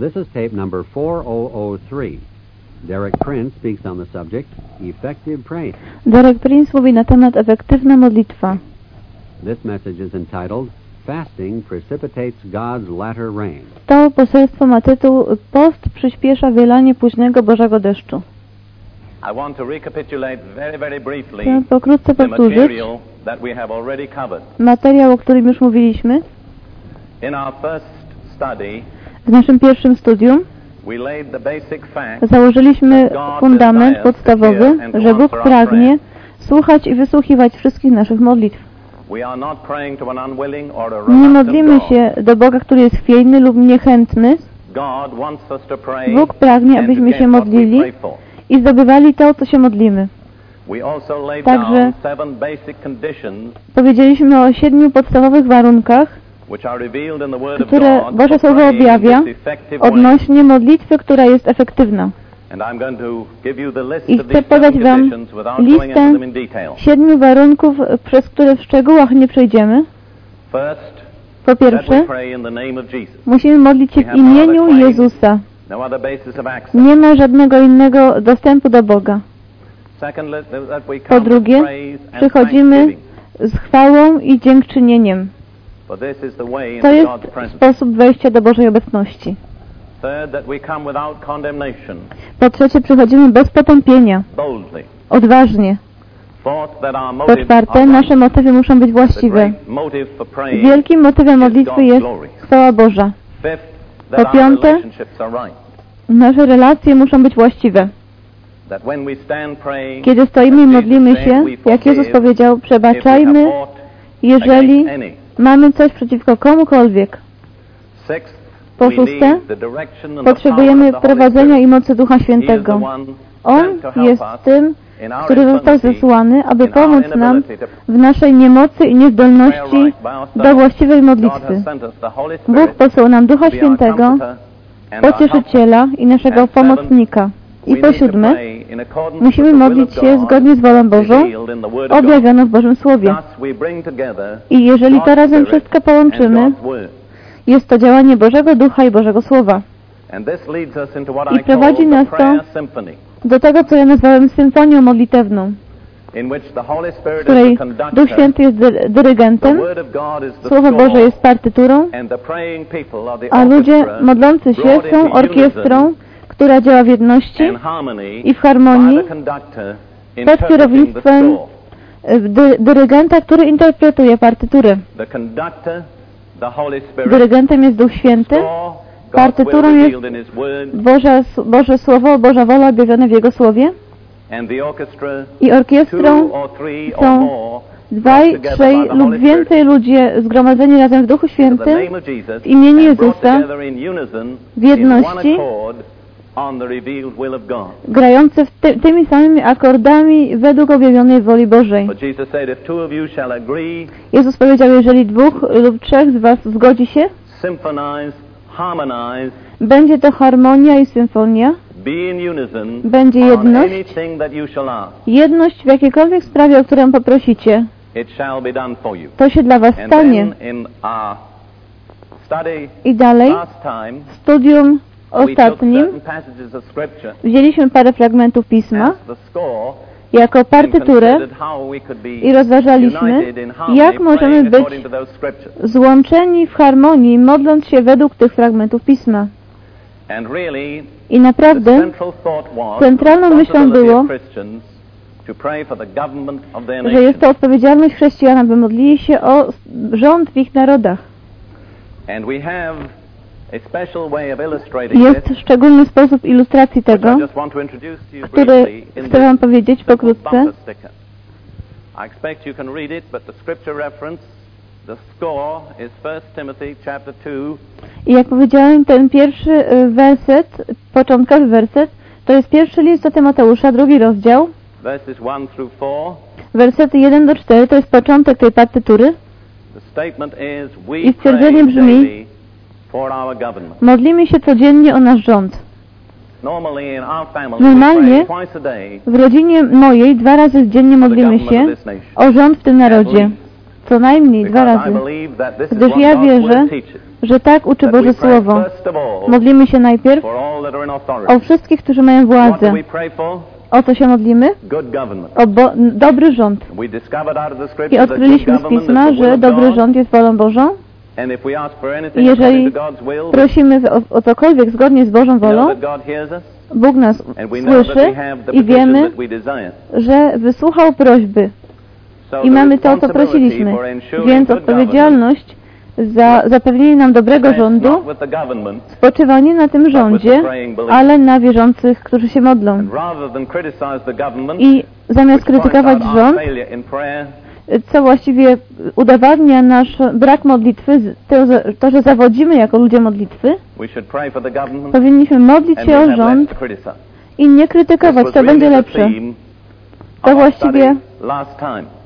This is tape number 4003. Derek Prince speaks on the subject Effective Praying. Derek Prince mówi na temat efektywna modlitwa. This message is entitled Fasting Precipitates God's Latter Rain. To poselstwo ma tytuł Post przyspiesza wylanie późnego Bożego deszczu. I want to recapitulate very, very briefly Chcę pokrótce the powtórzyć material that we have already covered. materiał, o którym już mówiliśmy. In our first study, W naszym pierwszym studium założyliśmy fundament podstawowy, że Bóg pragnie słuchać i wysłuchiwać wszystkich naszych modlitw. Nie modlimy się do Boga, który jest chwiejny lub niechętny Bóg pragnie, abyśmy się modlili. i zdobywali to, co się modlimy. Także- Powiedzieliśmy o siedmiu podstawowych warunkach które Boże Słowo objawia odnośnie modlitwy, która jest efektywna. I chcę podać wam listę siedmiu warunków, przez które w szczegółach nie przejdziemy. Po pierwsze, musimy modlić się w imieniu Jezusa. No. Nie ma żadnego innego dostępu do Boga. Po drugie, przychodzimy z chwałą i dziękczynieniem. To jest sposób wejścia do Bożej obecności. Po trzecie, przychodzimy bez potępienia, odważnie. Po czwarte, nasze motywy muszą być właściwe. Wielkim motywem modlitwy jest chwała Boża. Po piąte. Nasze relacje muszą być właściwe. Kiedy stoimy i modlimy się, jak Jezus powiedział, przebaczajmy, jeżeli. Mamy coś przeciwko komukolwiek. Po szóste, Potrzebujemy prowadzenia i mocy Ducha Świętego. On jest tym, który został zesłany, aby pomóc nam w naszej niemocy i niezdolności do właściwej modlitwy. Bóg posłał nam Ducha Świętego, pocieszyciela i naszego pomocnika. I po siódme, musimy modlić się God zgodnie z wolą Bożą, objawioną w Bożym Słowie. I jeżeli to razem wszystko połączymy, jest to działanie Bożego Ducha i Bożego Słowa. I prowadzi nas to- Do tego, co ja nazwałem symfonią modlitewną, w której Duch Święty jest dy- dyrygentem, Słowo Boże jest partyturą, a ludzie modlący się są orkiestrą, która działa w jedności i w harmonii pod kierownictwem y, dy, dyrygenta, który interpretuje partytury. Dyrygentem jest Duch Święty, Partyturą jest- Boże, Boże Słowo, Boża wola objawione w Jego Słowie. I orkiestrą są dwaj, trzej lub więcej ludzie zgromadzeni razem w Duchu Świętym w imieniu Jezusa w jedności accord, on the revealed will of God. grające ty, tymi samymi akordami według objawionej woli Bożej. But Jesus said, if two of you shall agree, Jezus powiedział, jeżeli dwóch lub trzech z was zgodzi się, będzie to harmonia i symfonia, be in unison będzie jedność, jedność w jakiejkolwiek sprawie, o którą poprosicie, it shall be done for you. to się dla was stanie. I dalej, w studium ostatnim, wzięliśmy parę fragmentów Pisma jako partyturę i rozważaliśmy, jak możemy być złączeni w harmonii, modląc się według tych fragmentów Pisma. I naprawdę centralną myślą było, że jest to odpowiedzialność chrześcijan, aby modlili się o rząd w ich narodach. Jest szczególny sposób ilustracji tego, I just want to introduce to you który chcę Wam powiedzieć pokrótce. I expect you can read it, but the scripture reference, the score is 1 Timothy chapter 2, I jak powiedziałem, ten pierwszy y, werset, początkowy werset, to jest pierwszy list do Tymoteusza, drugi rozdział, verses 1 through 4. wersety 1 do 4, to jest początek tej partytury. I stwierdzenie brzmi, daily for our government. Modlimy się codziennie o nasz rząd. Normalnie W rodzinie mojej dwa razy dziennie modlimy się o rząd w tym narodzie. Co najmniej dwa razy. Gdyż ja wierzę, że tak uczy Boże Słowo. Modlimy się najpierw o wszystkich, którzy mają władzę. O co się modlimy? O dobry rząd. I odkryliśmy z Pisma, że dobry rząd jest wolą Bożą. I jeżeli prosimy o, o cokolwiek zgodnie z Bożą wolą, Bóg nas słyszy i wiemy, że wysłuchał prośby i mamy to, o co prosiliśmy. Więc odpowiedzialność za zapewnienie nam dobrego rządu spoczywa nie na tym rządzie, ale na wierzących, którzy się modlą. I zamiast krytykować rząd, co właściwie udowadnia nasz brak modlitwy, to, że zawodzimy jako ludzie modlitwy, powinniśmy modlić się o rząd i nie krytykować, to będzie lepsze. To właściwie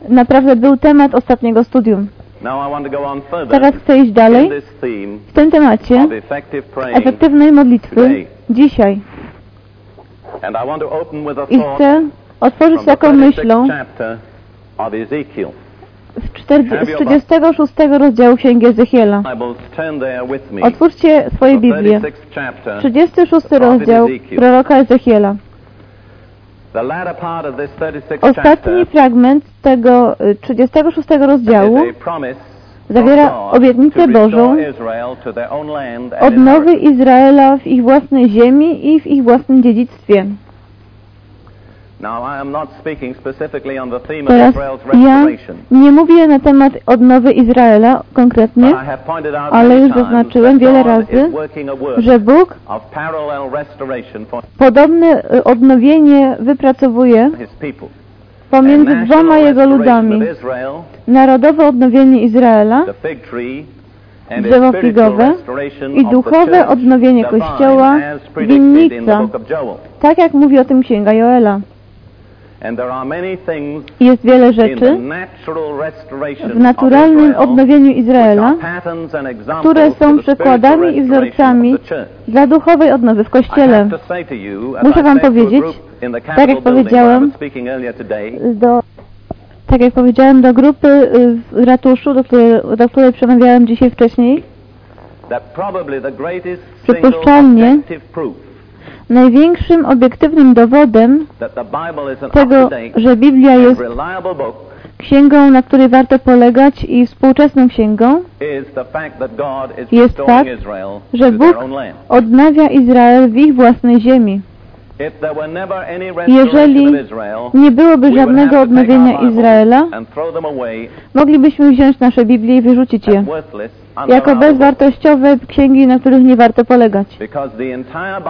naprawdę był temat ostatniego studium. Teraz chcę iść dalej w tym temacie efektywnej modlitwy dzisiaj. I chcę otworzyć taką 36th myślą. Z 40 z 36 rozdziału Księgi Ezechiela. Otwórzcie swoje Biblię. 36th chapter, 36 rozdział proroka Ezechiela. the latter part of this 36th Ostatni fragment tego y, 36 rozdziału is a promise zawiera obietnicę Bożą odnowy. Izraela w ich własnej ziemi i w ich własnym dziedzictwie. Now I am not speaking specifically on the theme of Teraz ja nie mówię na temat odnowy Izraela konkretnie, ale już zaznaczyłem wiele razy, że Bóg podobne y, odnowienie wypracowuje pomiędzy dwoma jego ludami. Narodowe odnowienie Izraela drzewo figowe i duchowe odnowienie Kościoła, winnica, tak jak mówi o tym Księga Joela. And there are many things Jest wiele rzeczy w naturalnym odnowieniu Izraela które są przykładami i wzorcami dla duchowej odnowy w Kościele. Muszę wam powiedzieć, tak jak powiedziałem, Do, tak jak powiedziałem do grupy y, w ratuszu, do której, do której przemawiałem dzisiaj wcześniej, Przypuszczalnie największym obiektywnym dowodem tego, że Biblia jest księgą, na której warto polegać i współczesną księgą, Jest fakt, że Bóg odnawia Izrael w ich własnej ziemi. Jeżeli nie byłoby żadnego odnowienia Izraela, moglibyśmy wziąć nasze Biblię i wyrzucić je jako bezwartościowe księgi, na których nie warto polegać.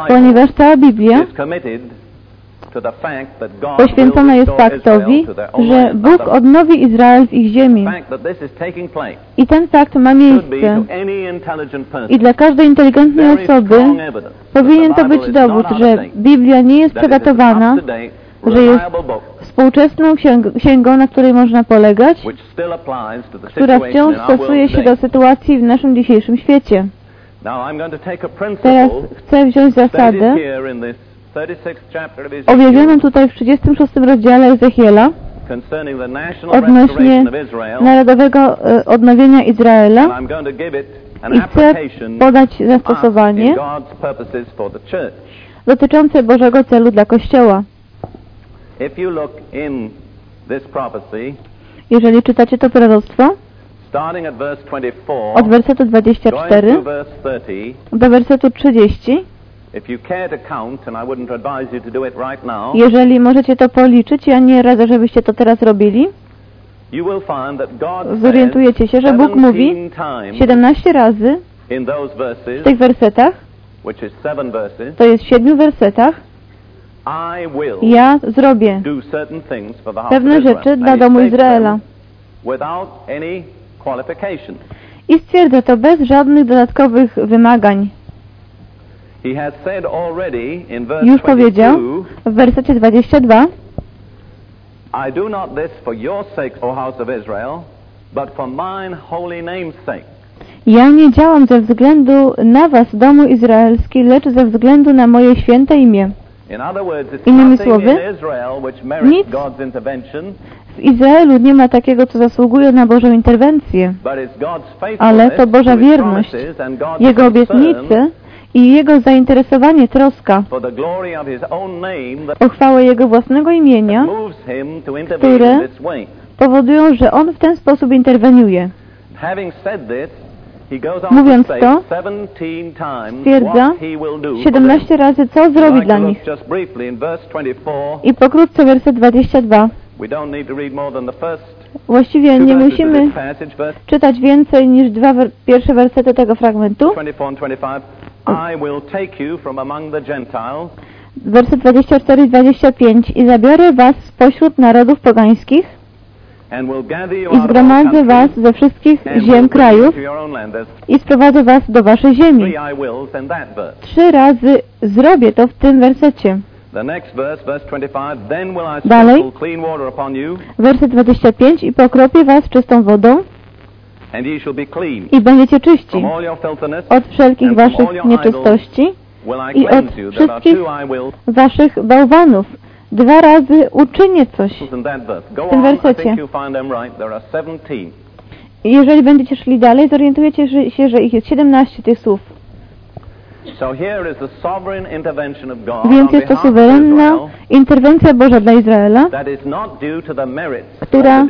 Ponieważ cała Biblia poświęcona jest faktowi, że. Bóg odnowi Izrael w ich ziemi. I ten fakt ma miejsce. I dla każdej inteligentnej osoby powinien to być dowód, że Biblia nie jest przegatowana, że jest współczesną księg- księgą, na której można polegać, która wciąż stosuje się do sytuacji w naszym dzisiejszym świecie. Teraz chcę wziąć zasadę here in this 36th chapter of Ezekiel objawioną tutaj w 36 rozdziale Ezechiela odnośnie narodowego e, odnowienia Izraela i chcę podać zastosowanie dotyczące Bożego celu dla Kościoła. If you look in this prophecy, Jeżeli czytacie to proroctwo, starting at verse 24, od wersetu going 24 to verse 30, do wersetu 30, if you care to count, and I wouldn't advise you to do it right now, jeżeli możecie to policzyć, ja nie radzę, żebyście to teraz robili, zorientujecie się, że Bóg mówi 17 times 17 razy w tych wersetach, to jest w siedmiu wersetach, ja zrobię pewne rzeczy dla domu Izraela. I stwierdza to bez żadnych dodatkowych wymagań. Już powiedział 22, w wersecie 22, I do not this for your sake, O house of Israel, but for mine holy name's sake. ja nie działam ze względu na was, domu izraelski, lecz ze względu na moje święte imię. Innymi słowy, nic W Izraelu nie ma takiego, co zasługuje na Bożą interwencję, ale to Boża wierność, Jego obietnice i Jego zainteresowanie, troska o chwałę Jego własnego imienia które powodują, że On w ten sposób interweniuje. Mówiąc to say to, 17 times stwierdza what he will do for 17 razy, co zrobi dla nich. look just briefly in verse 24. I pokrótce werset 22. We don't need to read more than the first Właściwie nie musimy czytać więcej niż dwa pierwsze wersety tego fragmentu. 24 and 25. I will take you from among the Gentiles Werset 24 i 25. I zabiorę was spośród narodów pogańskich and will gather you i zgromadzę was ze wszystkich ziem krajów i sprowadzę was do waszej ziemi. Trzy razy zrobię to w tym wersecie. The next verse, verse 25, then will I Dalej. Werset 25. I pokropię was czystą wodą i będziecie czyści od wszelkich waszych nieczystości, I od wszystkich waszych bałwanów. Dwa razy uczynię coś. W tym wersecie. think you'll find them right. There are 17. I jeżeli będziecie szli dalej, zorientujecie się, że ich jest 17 tych słów. Więc jest to suwerenna interwencja Boża dla Izraela, Która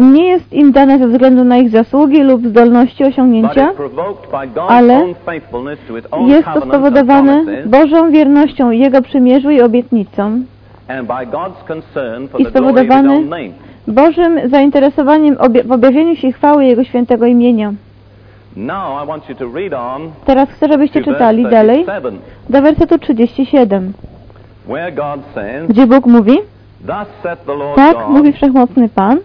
nie jest im dana ze względu na ich zasługi lub zdolności osiągnięcia, ale jest to spowodowane Bożą wiernością Jego przymierzu i obietnicą, I name. Bożym zainteresowaniem obja- w objawieniu się chwały Jego świętego imienia. Teraz chcę, żebyście czytali dalej 37, do wersetu 37, where God says, gdzie Bóg mówi, tak mówi Wszechmocny Pan,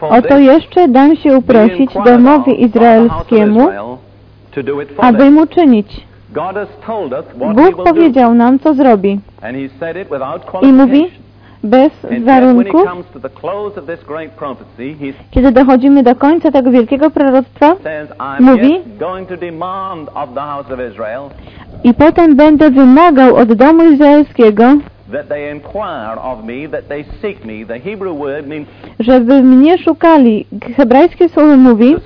oto jeszcze dam się uprosić domowi izraelskiemu, aby mu czynić. Bóg powiedział nam, co zrobi. I mówi. Bez He warunków, kiedy dochodzimy do końca tego wielkiego proroctwa Mówi, i potem będę wymagał od domu izraelskiego, żeby mnie szukali. Hebrajskie słowo mówi,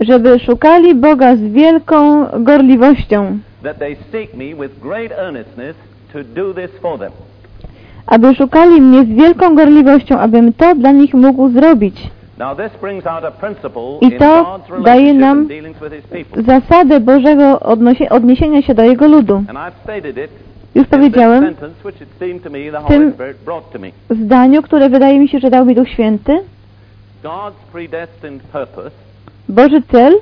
żeby szukali Boga z wielką gorliwością, that they seek me with great earnestness to do this for them. Aby szukali mnie z wielką gorliwością, abym to dla nich mógł zrobić. I to daje nam. Zasadę Bożego odniesienia się do Jego ludu. Już powiedziałem the tym- w zdaniu, które wydaje mi się, że dał mi Duch Święty. Boży cel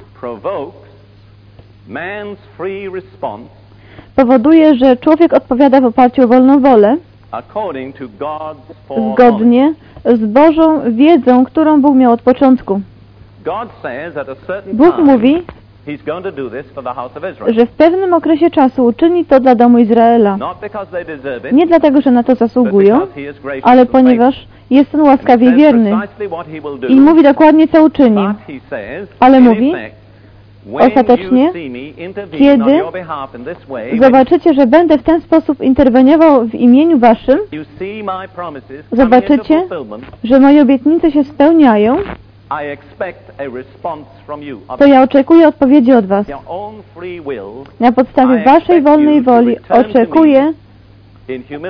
powoduje, że człowiek odpowiada w oparciu o wolną wolę, zgodnie z Bożą wiedzą, którą Bóg miał od początku. Bóg mówi, że w pewnym okresie czasu uczyni to dla domu Izraela. Nie dlatego, że na to zasługują, ale ponieważ jest On says wierny. I mówi dokładnie, co uczyni. Ale mówi, ostatecznie, kiedy Zobaczycie, że będę w ten sposób interweniował w imieniu Waszym, Zobaczycie, że moje obietnice się spełniają, to ja oczekuję odpowiedzi od Was. Na podstawie Waszej wolnej woli oczekuję,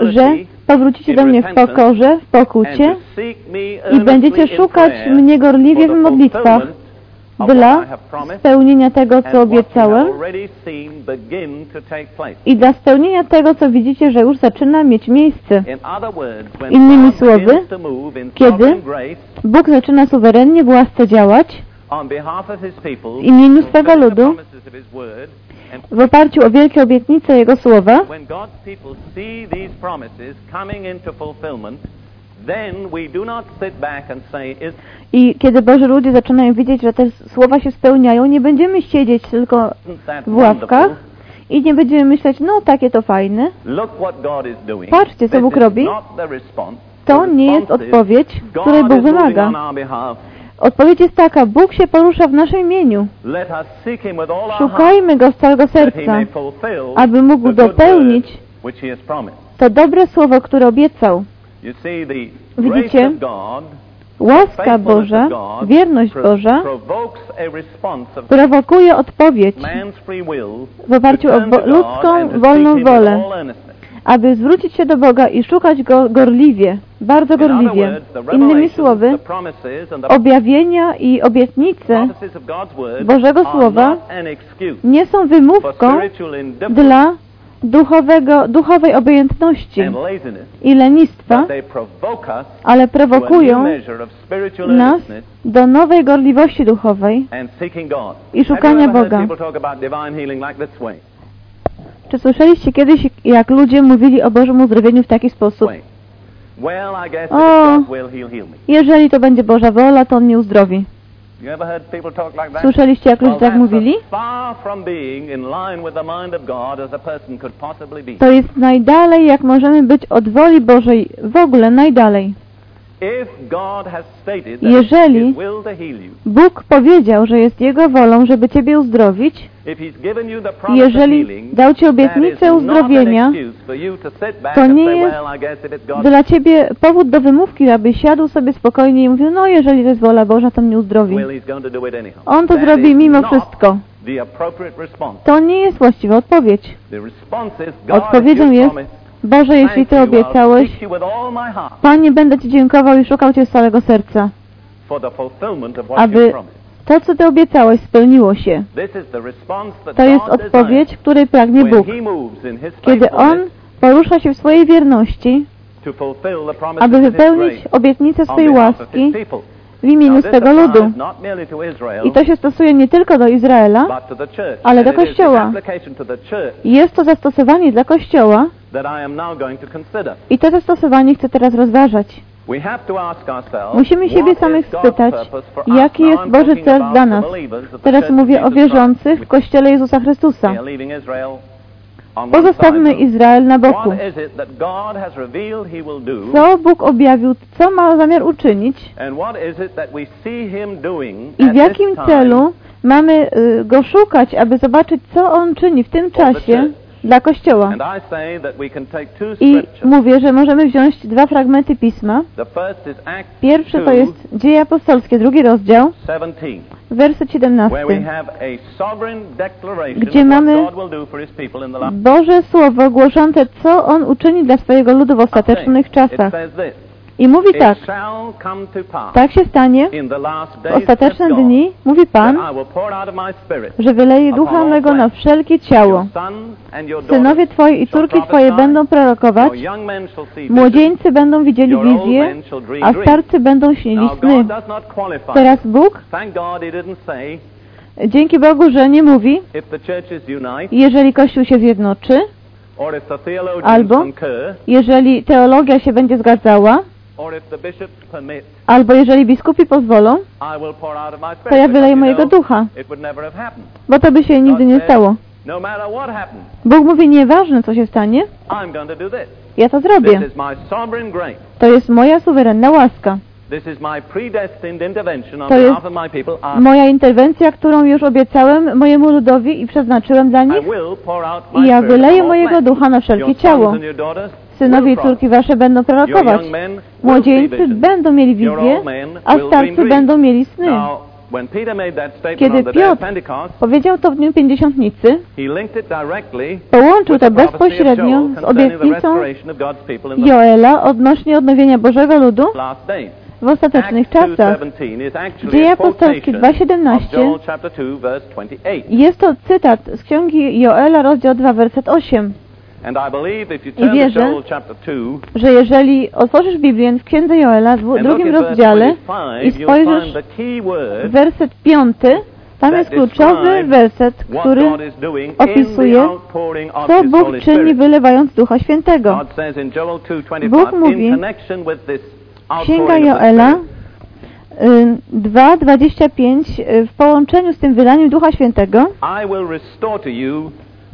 że powrócicie do mnie w pokorze, w pokucie i będziecie szukać mnie gorliwie w modlitwach dla spełnienia tego, co obiecałem i dla spełnienia tego, co widzicie, że już zaczyna mieć miejsce. Innymi słowy, kiedy Bóg zaczyna suwerennie w łasce działać w imieniu swego ludu, w oparciu o wielkie obietnice Jego Słowa, i kiedy Boży ludzie zaczynają widzieć, że te słowa się spełniają, nie będziemy siedzieć tylko w ławkach i nie będziemy myśleć, no takie to fajne. Patrzcie, co Bóg robi. To nie jest odpowiedź, której Bóg wymaga. Odpowiedź jest taka, Bóg się porusza w naszym imieniu. Szukajmy Go z całego serca, aby mógł dopełnić to dobre słowo, które obiecał. Widzicie? Łaska Boża, wierność Boża prowokuje odpowiedź w oparciu o ludzką, wolną wolę, aby zwrócić się do Boga i szukać Go gorliwie, bardzo gorliwie. Innymi słowy, objawienia i obietnice Bożego Słowa nie są wymówką dla duchowego, duchowej obojętności i lenistwa, ale prowokują nas do nowej gorliwości duchowej i szukania Boga. Czy słyszeliście kiedyś, jak ludzie mówili o Bożym uzdrowieniu w taki sposób? O. Jeżeli to będzie Boża wola, to On mnie uzdrowi. Słyszeliście, jak ludzie tak mówili? To jest najdalej, jak możemy być od woli Bożej, w ogóle najdalej. Jeżeli- Bóg powiedział, że jest Jego wolą, żeby Ciebie uzdrowić. Jeżeli dał Ci obietnicę uzdrowienia, to nie jest dla Ciebie powód do wymówki, aby siadł sobie spokojnie i mówił, no jeżeli to jest wola Boża, to mnie uzdrowi. On to zrobi mimo wszystko. To nie jest właściwa odpowiedź. Odpowiedzią jest, Boże, jeśli Ty obiecałeś, Panie, będę Ci dziękował i szukał Cię z całego serca. Aby-. To, co Ty obiecałeś, spełniło się. To jest odpowiedź, której pragnie Bóg. Kiedy On porusza się w swojej wierności, aby wypełnić obietnicę swojej łaski w imieniu swego ludu. I to się stosuje nie tylko do Izraela, ale do Kościoła. jest to zastosowanie dla Kościoła I to zastosowanie chcę teraz rozważać. Musimy siebie samych spytać, jaki jest Boży cel dla nas. Teraz mówię o wierzących w Kościele Jezusa Chrystusa. Pozostawmy. Izrael na boku. Co Bóg objawił, co ma zamiar uczynić i w jakim celu mamy y, Go szukać, aby zobaczyć, co On czyni w tym czasie dla Kościoła. I mówię, że możemy wziąć dwa fragmenty Pisma. Pierwszy to 2, jest Dzieje Apostolskie, drugi rozdział, 17, werset where we 17. have a sovereign declaration Gdzie mamy Boże Słowo głoszące, co On uczyni dla swojego ludu w ostatecznych czasach. I mówi tak, tak się stanie. w ostateczne dni, mówi Pan, że wyleje ducha mego na wszelkie ciało. Synowie Twoi i córki Twoje będą prorokować, młodzieńcy będą widzieli wizje, dream a starcy będą śnili sny. Teraz Bóg, dzięki Bogu, że nie mówi, jeżeli Kościół się zjednoczy, Albo- jeżeli teologia się będzie zgadzała, albo jeżeli biskupi pozwolą, to ja wyleję mojego ducha, bo to by się nigdy nie stało. No Bóg mówi, nieważne co się stanie, ja to zrobię. To jest moja suwerenna łaska. To jest Moja interwencja, którą już obiecałem mojemu ludowi i przeznaczyłem dla nich. I ja wyleję mojego ducha na wszelkie ciało. Synowie i córki wasze będą prorokować. Młodzieńcy będą mieli wizje, a starcy będą mieli sny. Kiedy Piotr powiedział to w dniu Pięćdziesiątnicy, połączył to bezpośrednio z obietnicą Joela odnośnie odnowienia Bożego ludu w ostatecznych czasach. 2:17 is actually Dzieje apostolskie quotation 2:17 of Joel chapter 2 verse 28. Jest to cytat z księgi Joela, rozdział 2, werset 8, And I wierzę, Joel chapter 2 że jeżeli otworzysz Biblię w księdze Joela, w drugim rozdziale i 25, you'll spojrzysz werset 5, tam jest kluczowy werset, który opisuje, co Bóg czyni wylewając Ducha Świętego. 2:25 Bóg mówi, Księga Joela Spirit, y, 2:25 y, w połączeniu z tym wydaniem Ducha Świętego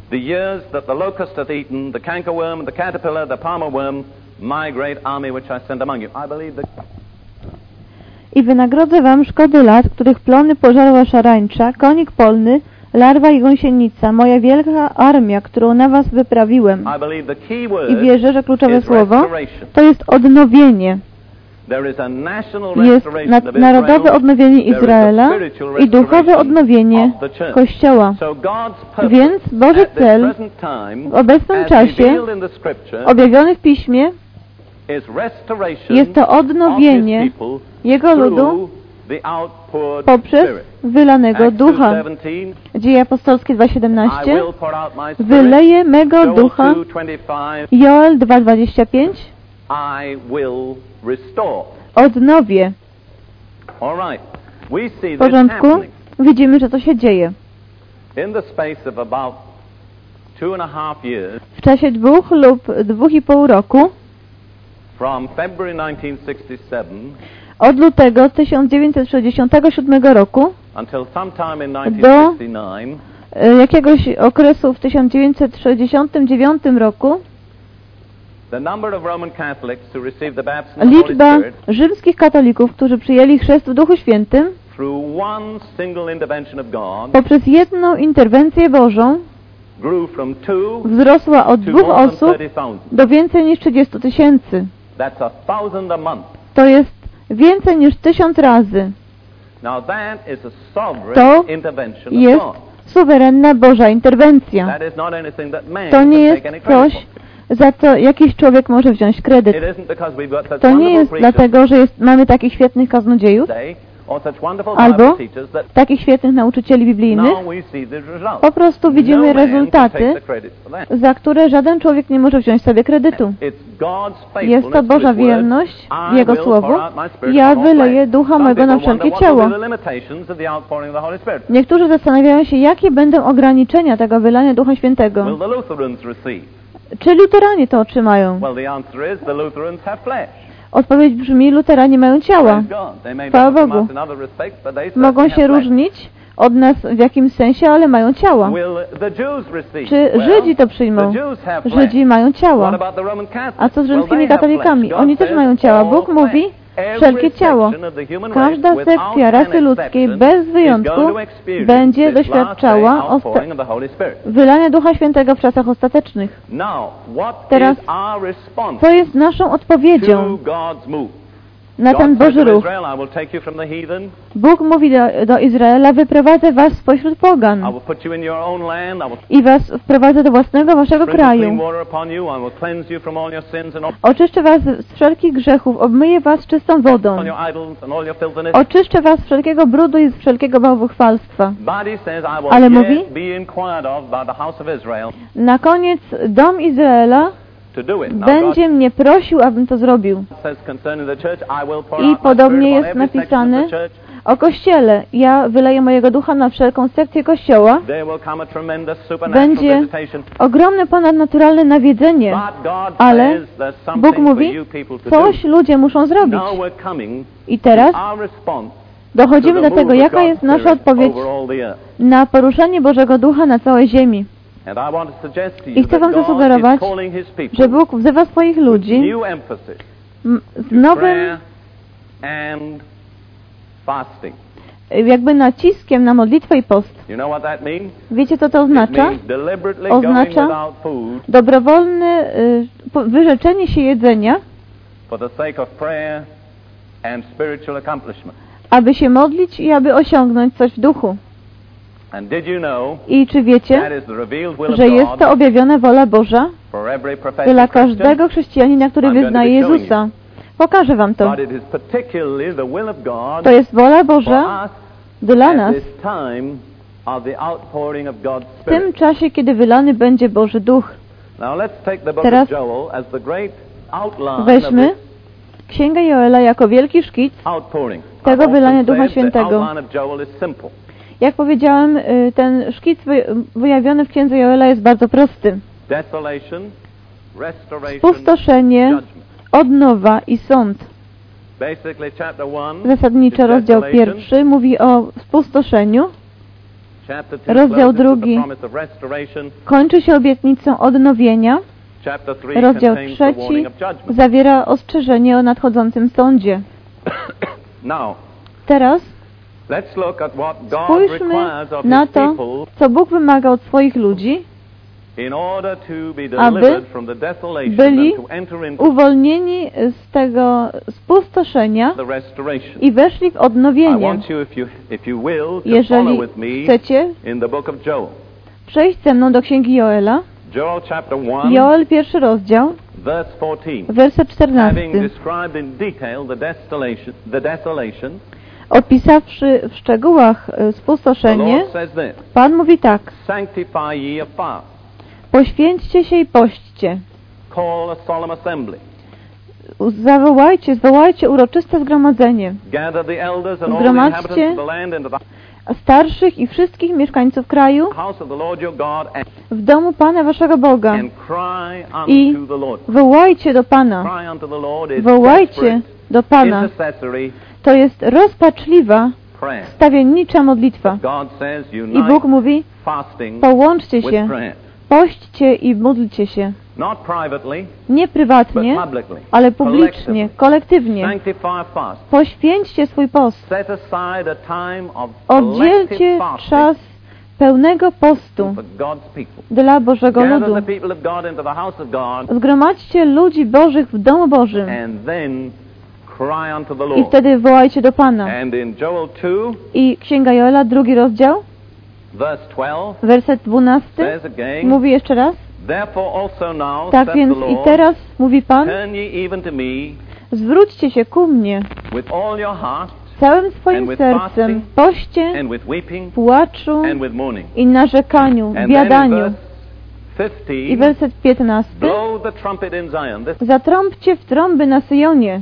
The years that the locust hath eaten, the cankerworm, the caterpillar, the palmer worm, my great army which I send among you. I believe that I wynagrodzę wam szkody lat, których plony pożarła szarańcza, konik polny, larwa i gąsienica, moja wielka armia, którą na was wyprawiłem. I wierzę, że kluczowe słowo to jest odnowienie. Jest narodowe odnowienie Izraela i duchowe odnowienie. Kościoła. Więc Boży cel w obecnym as czasie objawiony w Piśmie jest to odnowienie Jego ludu poprzez wylanego ducha. 2:17, Dzieje apostolskie I 2.17 will pour out my spirit. Wyleję mego ducha 2:25, Joel 2.25 I will restore. Odnowię. W porządku? Widzimy, że to się dzieje. in the space of about two and a half years W czasie dwóch lub dwóch i pół roku from February 1967 od lutego 1967 roku until sometime in 1969, e, jakiegoś okresu w 1969 roku liczba rzymskich katolików, którzy przyjęli chrzest w Duchu Świętym poprzez jedną interwencję Bożą wzrosła od dwóch osób 30,000. do więcej niż 30 tysięcy. That's a thousand a month. To jest więcej niż tysiąc razy. To jest suwerenna Boża interwencja. To nie jest coś. Za co jakiś człowiek może wziąć kredyt. To nie jest dlatego, że jest, mamy takich świetnych kaznodziejów, Albo takich świetnych nauczycieli biblijnych, po prostu widzimy no rezultaty, za które żaden człowiek nie może wziąć sobie kredytu. Jest to Boża wierność I Jego Słowu. Ja wyleję ducha Some mego na wszelkie ciało. Niektórzy zastanawiają się, jakie będą ograniczenia tego wylania Ducha Świętego. Czy luteranie to otrzymają? Odpowiedź brzmi, luteranie mają ciała. Chwała Bogu. Mogą się różnić od nas w jakimś sensie, ale mają ciała. Czy Żydzi to przyjmą? Żydzi mają ciała. A co z rzymskimi katolikami? Oni też mają ciała. Bóg mówi. Wszelkie ciało. Każda sekcja rasy ludzkiej bez wyjątku będzie doświadczała wylania Ducha Świętego w czasach ostatecznych. Teraz, Co jest naszą odpowiedzią? Na ten Boży ruch? Bóg mówi do, do Izraela, wyprowadzę was spośród pogan. I was wprowadzę do własnego waszego kraju. Oczyszczę was z wszelkich grzechów, obmyję was czystą wodą. Oczyszczę was z wszelkiego brudu i z wszelkiego bałwuchwalstwa. Ale mówi- Na koniec dom Izraela będzie mnie prosił, abym to zrobił. I podobnie jest napisane. O Kościele, ja wyleję mojego ducha na wszelką sekcję Kościoła. Będzie ogromne ponadnaturalne nawiedzenie, ale Bóg mówi, coś ludzie muszą zrobić. I teraz dochodzimy do tego, jaka jest nasza odpowiedź na poruszenie Bożego Ducha na całej ziemi. I chcę wam zasugerować, Że Bóg wzywa swoich ludzi z nowym fasting. jakby naciskiem na modlitwę i post. Wiecie co to oznacza? Oznacza- Dobrowolne y, wyrzeczenie się jedzenia, aby się modlić i aby osiągnąć coś w duchu. And did you know I czy wiecie, że jest to objawiona wola Boża dla każdego chrześcijanina, który wyznaje Jezusa? Pokażę wam to. To jest wola Boża dla nas w tym czasie, kiedy wylany będzie Boży Duch. Teraz Weźmy Księgę Joela jako wielki szkic. tego wylania Ducha Świętego. Jak powiedziałem, y, ten szkic wy- wyjawiony w Księdze Joela jest bardzo prosty. Spustoszenie, odnowa i sąd. Basically chapter 1, Zasadniczo rozdział pierwszy mówi o spustoszeniu. chapter 2 Rozdział drugi. Kończy się obietnicą odnowienia. Chapter 3 Rozdział trzeci zawiera ostrzeżenie o nadchodzącym sądzie. Teraz spójrzmy na to, co Bóg wymaga od swoich ludzi, aby byli uwolnieni z tego spustoszenia i weszli w odnowienie. Jeżeli chcecie przejść ze mną do Księgi Joela, Joel chapter 1, Joel pierwszy rozdział, verse 14. werset Having 14. Opisawszy w szczegółach e, spustoszenie, Pan mówi tak, poświęćcie się i pośćcie. Zawołajcie, zwołajcie uroczyste zgromadzenie. Zgromadźcie starszych i wszystkich mieszkańców kraju w domu Pana waszego Boga. I wołajcie do Pana. Wołajcie do Pana. To jest rozpaczliwa, stawiennicza modlitwa. I Bóg mówi, połączcie się, pośćcie i módlcie się. Nie prywatnie, ale publicznie, kolektywnie. Poświęćcie swój post. Oddzielcie czas pełnego postu dla Bożego ludu. Zgromadźcie ludzi Bożych w domu Bożym i wtedy wołajcie do Pana. And in Joel 2, I Księga Joela, drugi rozdział, verse 12, werset 12, says again, mówi jeszcze raz. Tak więc i teraz, mówi Pan, zwróćcie się ku mnie with all your heart całym swoim sercem, poście, płaczu i narzekaniu, biadaniu. I 15, werset 15. blow the trumpet in Zion. This Zatrąbcie w trąby na Syjonie.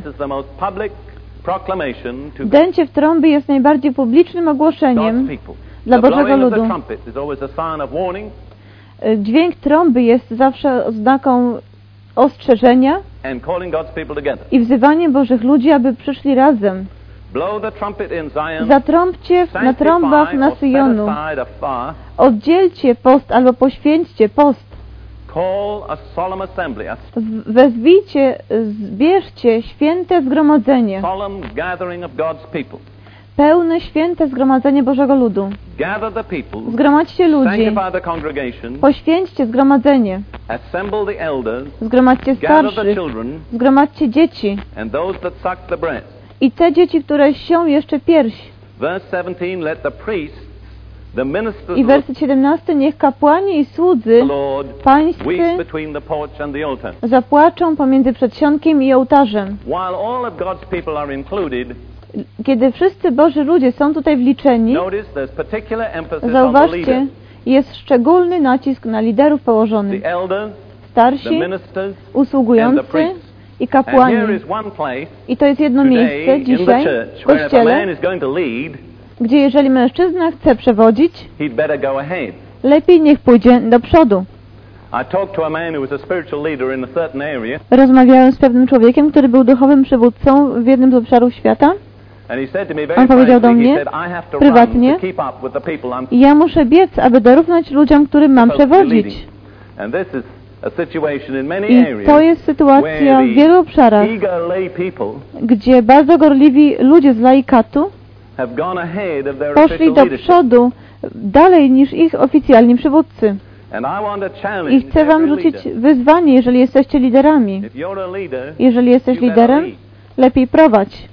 Dęcie w trąby jest najbardziej publicznym ogłoszeniem dla Bożego ludu. E, Dźwięk trąby jest zawsze oznaką ostrzeżenia i wzywaniem Bożych ludzi, aby przyszli razem. Zatrąbcie na trąbach na Syjonu. Oddzielcie post albo poświęćcie post. Wezwijcie, zbierzcie święte zgromadzenie. Pełne święte zgromadzenie Bożego ludu. Zgromadźcie ludzi. Poświęćcie zgromadzenie. Zgromadźcie starszych. Zgromadźcie dzieci. I te dzieci, które sią jeszcze pierś. Verse 17, let the priests, the ministers I werset 17. Niech kapłani i słudzy pańscy zapłaczą pomiędzy przedsionkiem i ołtarzem. Kiedy wszyscy Boży ludzie są tutaj wliczeni, zauważcie, jest szczególny nacisk na liderów położony. The elders, the Starsi, usługujący. I kapłani. I to jest jedno miejsce dzisiaj w Kościele, gdzie jeżeli mężczyzna chce przewodzić, lepiej niech pójdzie do przodu. Rozmawiałem z pewnym człowiekiem, który był duchowym przywódcą w jednym z obszarów świata On powiedział do mnie prywatnie, ja muszę biec, aby dorównać ludziom, którym mam przewodzić. I to jest sytuacja w wielu obszarach, gdzie bardzo gorliwi ludzie z laikatu poszli do przodu dalej niż ich oficjalni przywódcy. I chcę wam rzucić wyzwanie, jeżeli jesteście liderami. Jeżeli jesteś liderem, lepiej prowadź.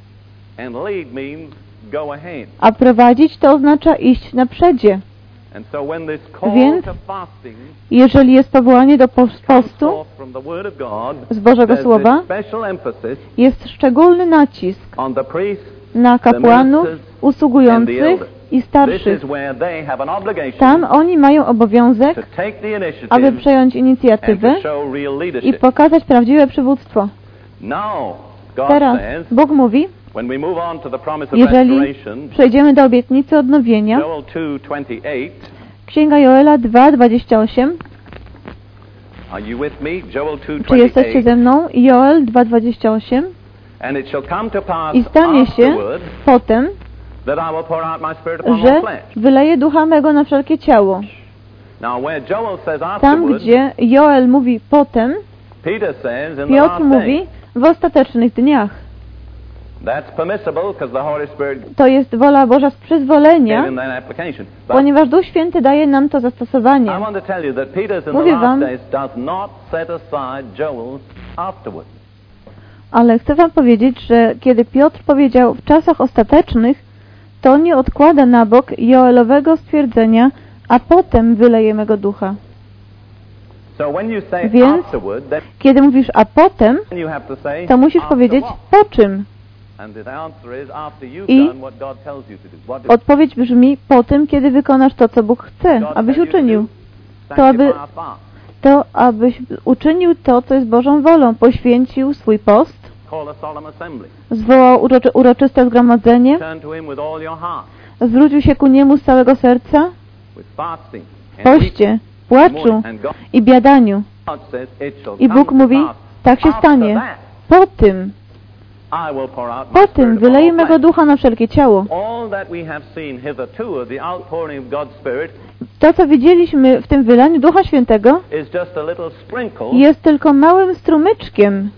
A prowadzić to oznacza iść na przedzie. Więc Jeżeli jest powołanie do postu z Bożego Słowa, jest szczególny nacisk na kapłanów, usługujących i starszych. Tam oni mają obowiązek, aby przejąć inicjatywę i pokazać prawdziwe przywództwo. Teraz Bóg mówi, jeżeli przejdziemy do obietnicy odnowienia, Joel 2:28. Księga Joela 2:28. Are you with me? Joel Czy jesteście 2:28. ze mną? Joel 2:28. And it shall come to pass I stanie się potem, that I will pour out my spirit upon all że flesh. wyleję ducha mego na wszelkie ciało. Now, where Joel says Tam, gdzie Joel mówi potem, Piotr mówi w ostatecznych dniach. To jest wola Boża z przyzwolenia, ponieważ Duch Święty daje nam to zastosowanie. Mówię wam-. Ale chcę wam powiedzieć, że kiedy Piotr powiedział w czasach ostatecznych, to nie odkłada na bok Joelowego stwierdzenia, a potem wyleje mego ducha. Więc- Kiedy mówisz a potem, to musisz powiedzieć po czym. I- Odpowiedź brzmi po tym, kiedy wykonasz to, co Bóg chce, abyś uczynił. to aby-. To, abyś uczynił to, co jest Bożą wolą. Poświęcił swój post, zwołał uroczy, uroczyste zgromadzenie, zwrócił się ku Niemu z całego serca, w poście, płaczu i biadaniu. says, "It shall I Bóg mówi, tak się stanie. Po tym, I will pour out my po spirit tym upon wyleję mego flesh." ducha na wszelkie ciało. To, co widzieliśmy w tym wylaniu Ducha Świętego, jest tylko małym strumyczkiem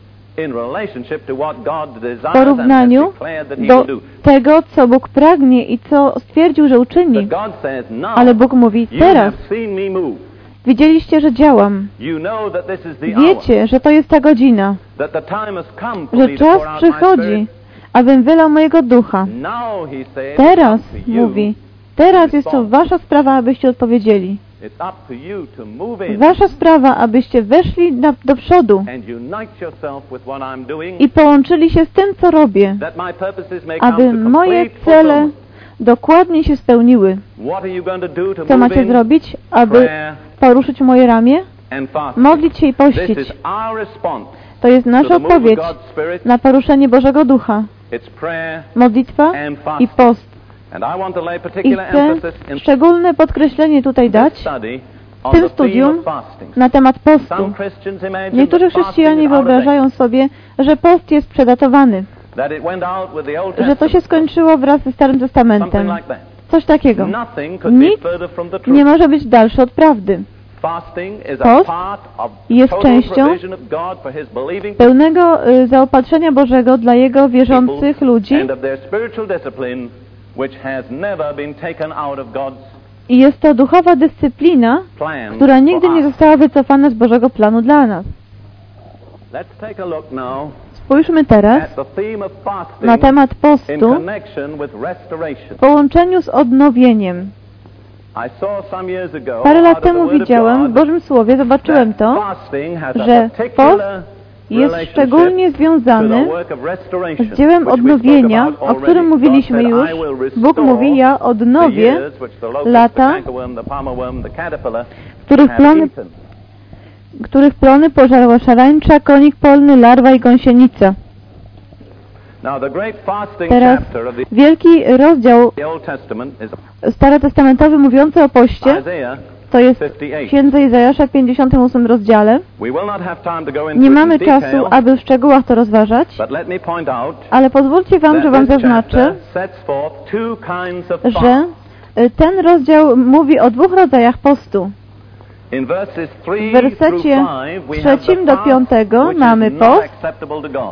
w porównaniu do tego, co Bóg pragnie i co stwierdził, że uczyni. Now Ale Bóg mówi, teraz widzieliście, że działam. Wiecie, że to jest ta godzina, że czas przychodzi, abym wylał mojego ducha. Teraz, mówi, teraz jest to wasza sprawa, abyście odpowiedzieli. Wasza sprawa, abyście weszli na, do przodu i połączyli się z tym, co robię, aby moje cele dokładnie się spełniły. Co macie zrobić, aby poruszyć moje ramię? Modlić się i pościć. To jest nasza odpowiedź na poruszenie Bożego Ducha. Modlitwa i post. I chcę szczególne podkreślenie tutaj dać on tym studium na temat postu. Niektórzy chrześcijanie wyobrażają sobie, że post jest przedatowany, że to się skończyło wraz ze Starym Testamentem. Coś takiego. Nic nie może być dalsze od prawdy. Post jest częścią Pełnego y, zaopatrzenia Bożego dla Jego wierzących ludzi i jest to duchowa dyscyplina, która nigdy nie została wycofana z Bożego planu dla nas. Spójrzmy teraz na temat postu w połączeniu z odnowieniem. Parę lat temu widziałem w Bożym Słowie, zobaczyłem to, że particular jest szczególnie związany z dziełem odnowienia, o którym mówiliśmy już. said, "I will Bóg mówi, ja odnowię, lata, których plony, eaten." których plony pożarła szarańcza, konik polny, larwa i gąsienica. Now the great fasting Teraz wielki rozdział starotestamentowy mówiący o poście, to jest 58. w Księdze Izajasza w 58 rozdziale. Nie mamy czasu, aby w szczegółach to rozważać, ale pozwólcie Wam, że Wam zaznaczę, że y, ten rozdział mówi o dwóch rodzajach postu. In verses 3 W wersecie through 5, we have trzecim do piątego mamy post,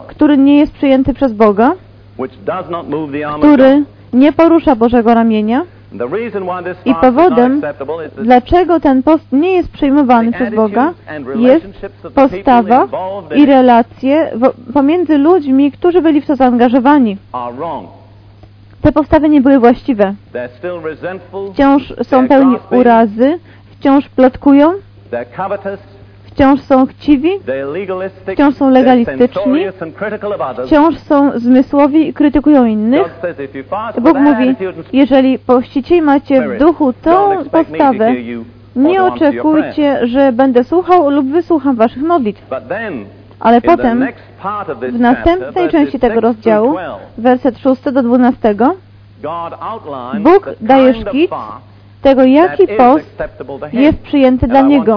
który nie jest przyjęty przez Boga, który nie porusza Bożego ramienia. I powodem, Dlaczego ten post nie jest przyjmowany przez Boga, jest postawa i relacje pomiędzy ludźmi, którzy byli w to zaangażowani. Te postawy nie były właściwe. Wciąż są pełni urazy, wciąż plotkują, wciąż są chciwi, Wciąż są legalistyczni. wciąż są zmysłowi i krytykują innych. Bóg mówi, jeżeli pościcie i macie w duchu tą postawę, nie oczekujcie, że będę słuchał lub wysłucham waszych modlitw. Ale potem, w następnej części tego 6 through rozdziału, 12, werset 6 do 12, God outlines Bóg daje szkic tego jaki post jest przyjęty dla Niego.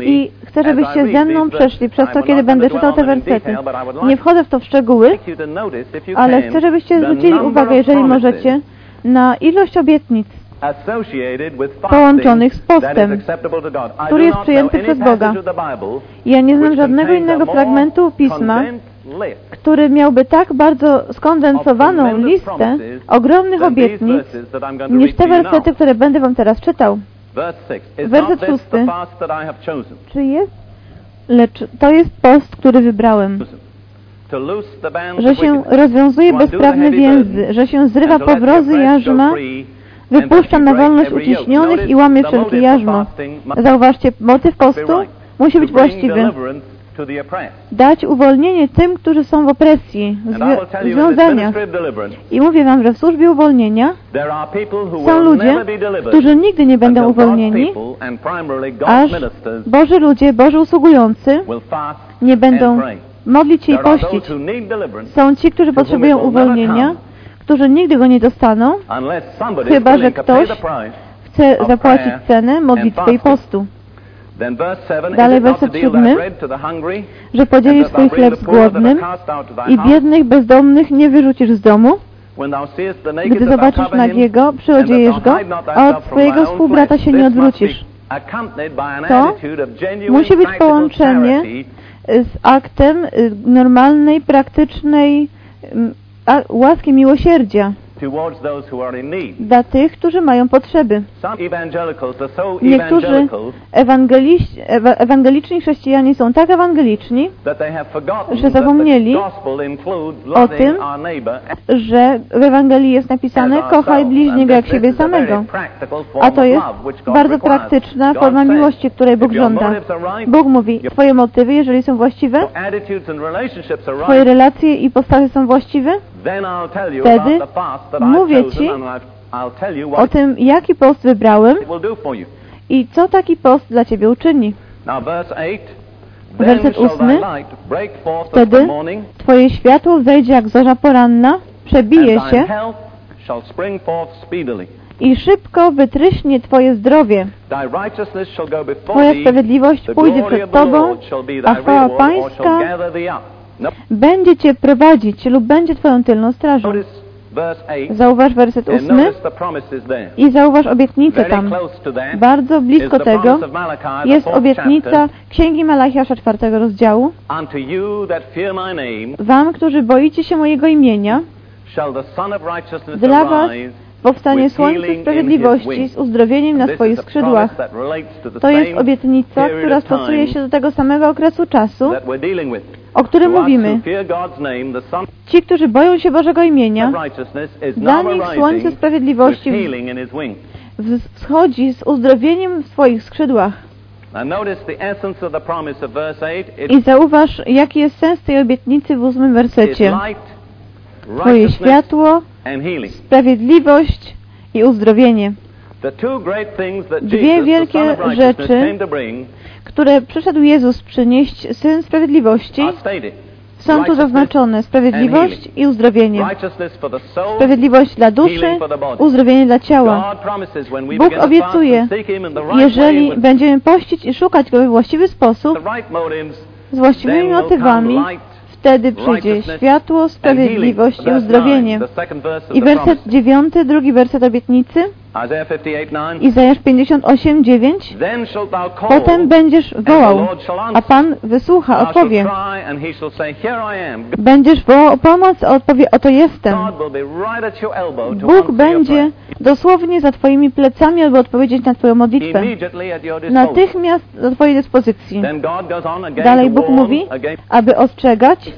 I chcę, żebyście ze mną przeszli przez to, kiedy będę czytał te wersety. Nie wchodzę w to w szczegóły, ale chcę, żebyście zwrócili uwagę, jeżeli możecie, na ilość obietnic, połączonych z postem, który jest przyjęty przez Boga. Ja nie znam żadnego innego fragmentu Pisma, który miałby tak bardzo skondensowaną listę ogromnych obietnic niż te wersety, które będę wam teraz czytał. Verse 6. Is Werset szósty. Czy jest? Lecz to jest post, który wybrałem. Że się rozwiązuje bezprawne więzy, że się zrywa powrozy jarzma, that na wolność uciśnionych i łamie wszelkie jarzmo. Zauważcie, motyw postu musi być właściwy. Dać uwolnienie tym, którzy są w opresji, w zwi- związaniach. I mówię wam, że w służbie uwolnienia są ludzie, którzy nigdy nie będą uwolnieni, aż Boży ludzie, Boży usługujący nie będą modlić się i pościć. Są ci, którzy potrzebują uwolnienia, którzy nigdy go nie dostaną, Chyba, że ktoś chce zapłacić cenę modlitwy i postu, Then verse 7, Dalej werset siódmy, że podzielisz swój chleb z głodnym i biednych, bezdomnych nie wyrzucisz z domu? Gdy zobaczysz nagiego, przyodziejesz go, a od swojego współbrata się nie odwrócisz. To musi być połączenie z aktem y, normalnej, praktycznej a, łaski miłosierdzia dla tych, którzy mają potrzeby. Niektórzy ewangeliczni chrześcijanie są tak ewangeliczni, że zapomnieli o tym, że w Ewangelii jest napisane kochaj bliźniego jak siebie samego. A to jest bardzo praktyczna forma miłości, której Bóg żąda. Bóg mówi, twoje motywy, jeżeli są właściwe, twoje relacje i postawy są właściwe, Wtedy mówię ci o tym, jaki post wybrałem i co taki post dla ciebie uczyni. Now verse 8, then Werset ósmy. Wtedy Twoje światło wzejdzie jak zorza poranna, przebije się i szybko wytryśnie Twoje zdrowie. Twoja sprawiedliwość pójdzie przed Tobą, a chwała Pańska będzie Cię prowadzić lub będzie Twoją tylną strażą. notice verse 8, Zauważ werset ósmy i zauważ obietnicę tam. Bardzo is blisko tego jest obietnica. Księgi Malachiasza czwartego rozdziału. Wam, którzy boicie się mojego imienia, Dla was powstanie słońce sprawiedliwości z uzdrowieniem na swoich skrzydłach. to jest obietnica, która stosuje się do tego samego okresu czasu, o którym mówimy. Ci, którzy boją się Bożego imienia, dla nich słońce sprawiedliwości wschodzi z uzdrowieniem w swoich skrzydłach. Now notice the essence of the promise of verse 8. I zauważ, jaki jest sens tej obietnicy w ósmym wersecie. Twoje światło, sprawiedliwość i uzdrowienie, Dwie wielkie rzeczy które przyszedł Jezus przynieść, Syn Sprawiedliwości, są tu zaznaczone. sprawiedliwość i uzdrowienie. Sprawiedliwość dla duszy, uzdrowienie dla ciała. Bóg obiecuje, jeżeli będziemy pościć i szukać Go we właściwy sposób, z właściwymi motywami, wtedy przyjdzie światło, sprawiedliwość i uzdrowienie. I werset dziewiąty, drugi werset obietnicy, 58:9. Izajasz 58, 9. Then shalt thou call, Potem będziesz wołał, a. Pan wysłucha, odpowie. Będziesz wołał o pomoc, a odpowie, oto jestem. Bóg będzie dosłownie za Twoimi plecami albo odpowiedzieć na Twoją modlitwę. Natychmiast do Twojej dyspozycji. Dalej Bóg mówi, aby ostrzegać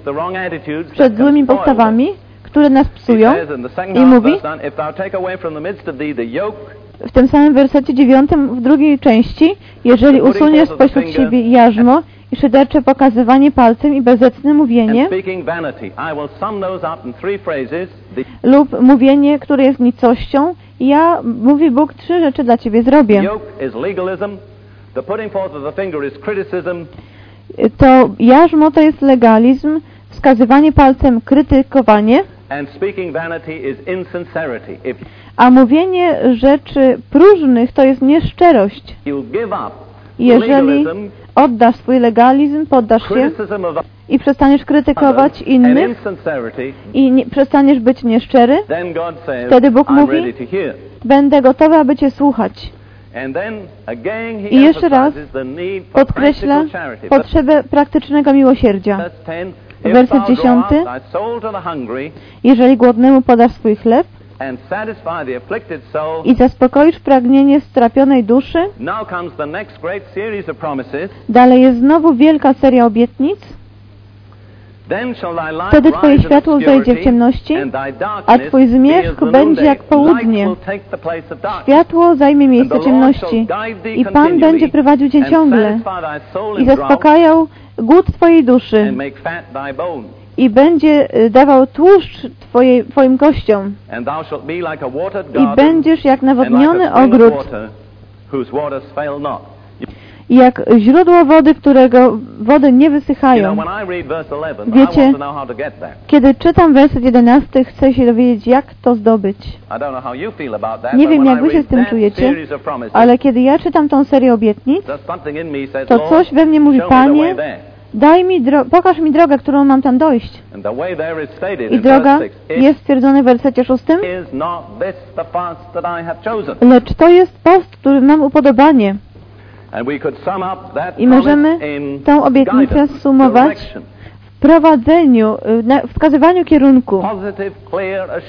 przed złymi postawami, które nas psują. I mówi w tym samym wersecie dziewiątym w drugiej części, jeżeli usuniesz spośród siebie jarzmo i szydercze pokazywanie palcem i bezecne mówienie lub mówienie, które jest nicością, ja, mówi Bóg, trzy rzeczy dla Ciebie zrobię. To jarzmo to jest legalizm, wskazywanie palcem krytykowanie, and speaking vanity is insincerity. If a mówienie rzeczy próżnych to jest nieszczerość. Jeżeli oddasz swój legalizm, poddasz się i przestaniesz krytykować innych i nie, przestaniesz być nieszczery, Wtedy Bóg mówi, będę gotowy, aby Cię słuchać. I jeszcze raz Podkreśla potrzebę praktycznego miłosierdzia. 10, Werset thou go out dziesiąty. thy soul to the hungry, Jeżeli głodnemu podasz swój chleb i zaspokoisz pragnienie strapionej duszy, dalej jest znowu wielka seria obietnic, Wtedy Twoje światło zajdzie w ciemności, a Twój zmierzch będzie jak południe. Światło zajmie miejsce ciemności i Pan będzie prowadził Cię ciągle i zaspokajał głód Twojej duszy i będzie y, dawał tłuszcz Twoim kościom. I będziesz jak nawodniony ogród jak źródło wody, którego wody nie wysychają. know, when I read verse 11, I Wiecie-. Kiedy czytam werset 11, chcę się dowiedzieć, jak to zdobyć. Nie wiem, jak wy się z tym czujecie, Ale kiedy ja czytam tą serię obietnic, to coś we mnie mówi, Panie, daj mi pokaż mi drogę, którą mam tam dojść. I droga verse 6. It jest stwierdzona w wersecie 6, is not this the fast that I have chosen. lecz to jest post, który mam upodobanie. I możemy tę obietnicę sumować w prowadzeniu, y, wskazywaniu kierunku,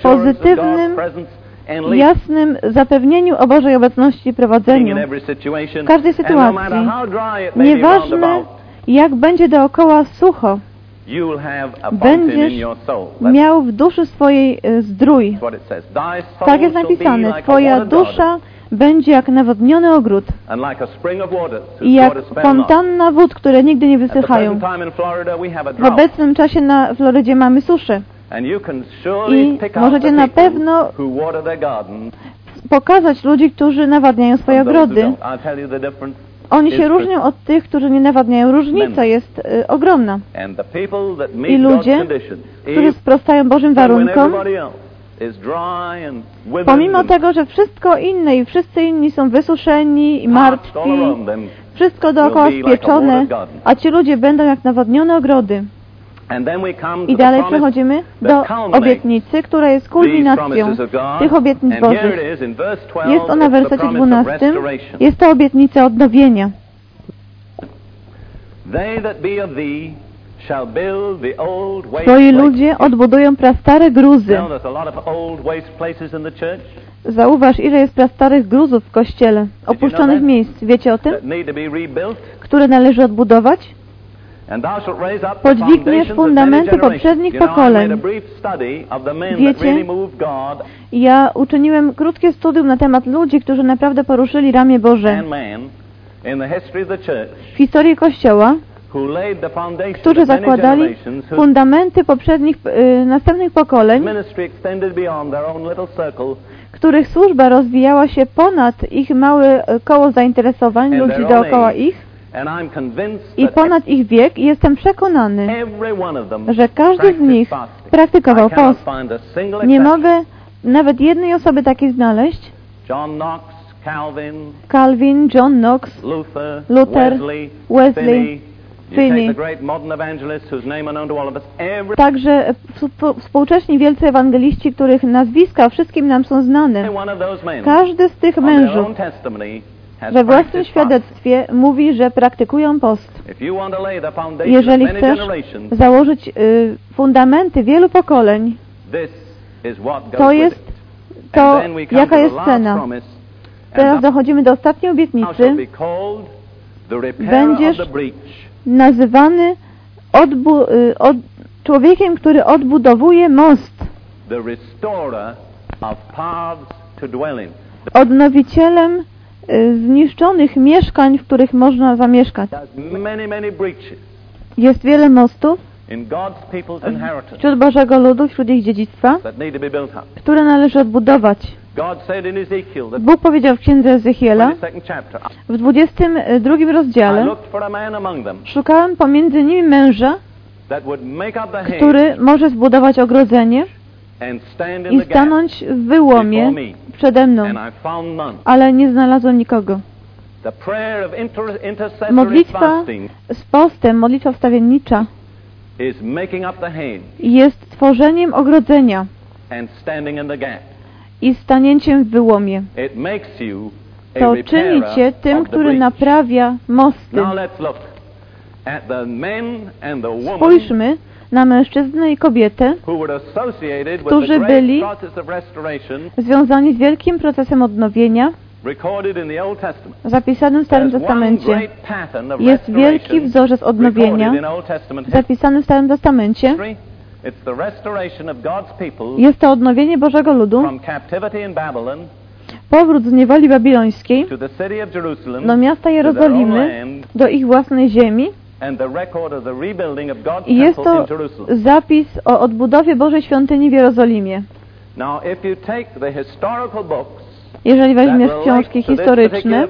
Pozytywnym, jasnym zapewnieniu o Bożej obecności i prowadzeniu. W każdej no sytuacji, Nieważne jak będzie dookoła sucho, będziesz miał w duszy swojej y, zdrój. Tak jest napisane, Twoja dusza będzie jak nawodniony ogród i jak fontanna wód, które nigdy nie wysychają. W obecnym czasie na Florydzie mamy suszę. I możecie na pewno pokazać ludzi, którzy nawadniają swoje ogrody. Oni się różnią od tych, którzy nie nawadniają. Różnica jest y, ogromna. I ludzie, którzy sprostają Bożym warunkom, pomimo tego, że wszystko inne i wszyscy inni są wysuszeni i martwi, wszystko dookoła spieczone, a ci ludzie będą jak nawodnione ogrody. I dalej przechodzimy do obietnicy, która jest kulminacją tych obietnic Bożych. it is in verse 12, Jest ona w wersecie promise of 12. restoration. Jest to obietnica odnowienia. Twoi ludzie odbudują prastare gruzy. Zauważ, ile jest prastarych gruzów w kościele, opuszczonych miejsc. Wiecie o tym? Które należy odbudować? Podźwigniesz fundamenty poprzednich pokoleń. Wiecie? Ja uczyniłem krótkie studium na temat ludzi, którzy naprawdę poruszyli ramię Boże w historii Kościoła, którzy zakładali fundamenty poprzednich, y, następnych pokoleń, których służba rozwijała się ponad ich małe y, koło zainteresowań, ludzi dookoła ich i ponad ich wiek i jestem przekonany, że każdy z nich praktykował post. Nie mogę nawet jednej osoby takiej znaleźć. John Knox, Calvin, John Knox, Luther, Wesley, Także współ- współcześni wielcy ewangeliści, których nazwiska wszystkim nam są znane. Każdy z tych mężów we własnym świadectwie mówi, że praktykują post. Jeżeli chcesz założyć y, fundamenty wielu pokoleń, to jest to, jaka jest cena. Teraz dochodzimy do ostatniej obietnicy. Będziesz Nazywany odbu- y, od, człowiekiem, który odbudowuje most, odnowicielem y, zniszczonych mieszkań, w których można zamieszkać. Jest wiele mostów wśród Bożego ludu, wśród ich dziedzictwa, które należy odbudować. Bóg powiedział w księdze Ezechiela 22nd chapter, w 22 I rozdziale Szukałem pomiędzy nimi męża, który może zbudować ogrodzenie i stanąć w wyłomie przede mną, ale nie znalazłem nikogo. Modlitwa z postem, modlitwa wstawiennicza jest tworzeniem ogrodzenia i stanięciem w wyłomie. To czyni cię tym, który naprawia mosty. Spójrzmy na mężczyznę i kobietę, Którzy byli- związani z wielkim procesem odnowienia, zapisanym w Starym Testamencie. Jest wielki wzorzec odnowienia, zapisany w Starym Testamencie. Jest to odnowienie Bożego ludu, powrót z niewoli babilońskiej do miasta Jerozolimy, do ich własnej ziemi i jest to zapis o odbudowie Bożej Świątyni w Jerozolimie. Jeżeli weźmiesz książki historyczne,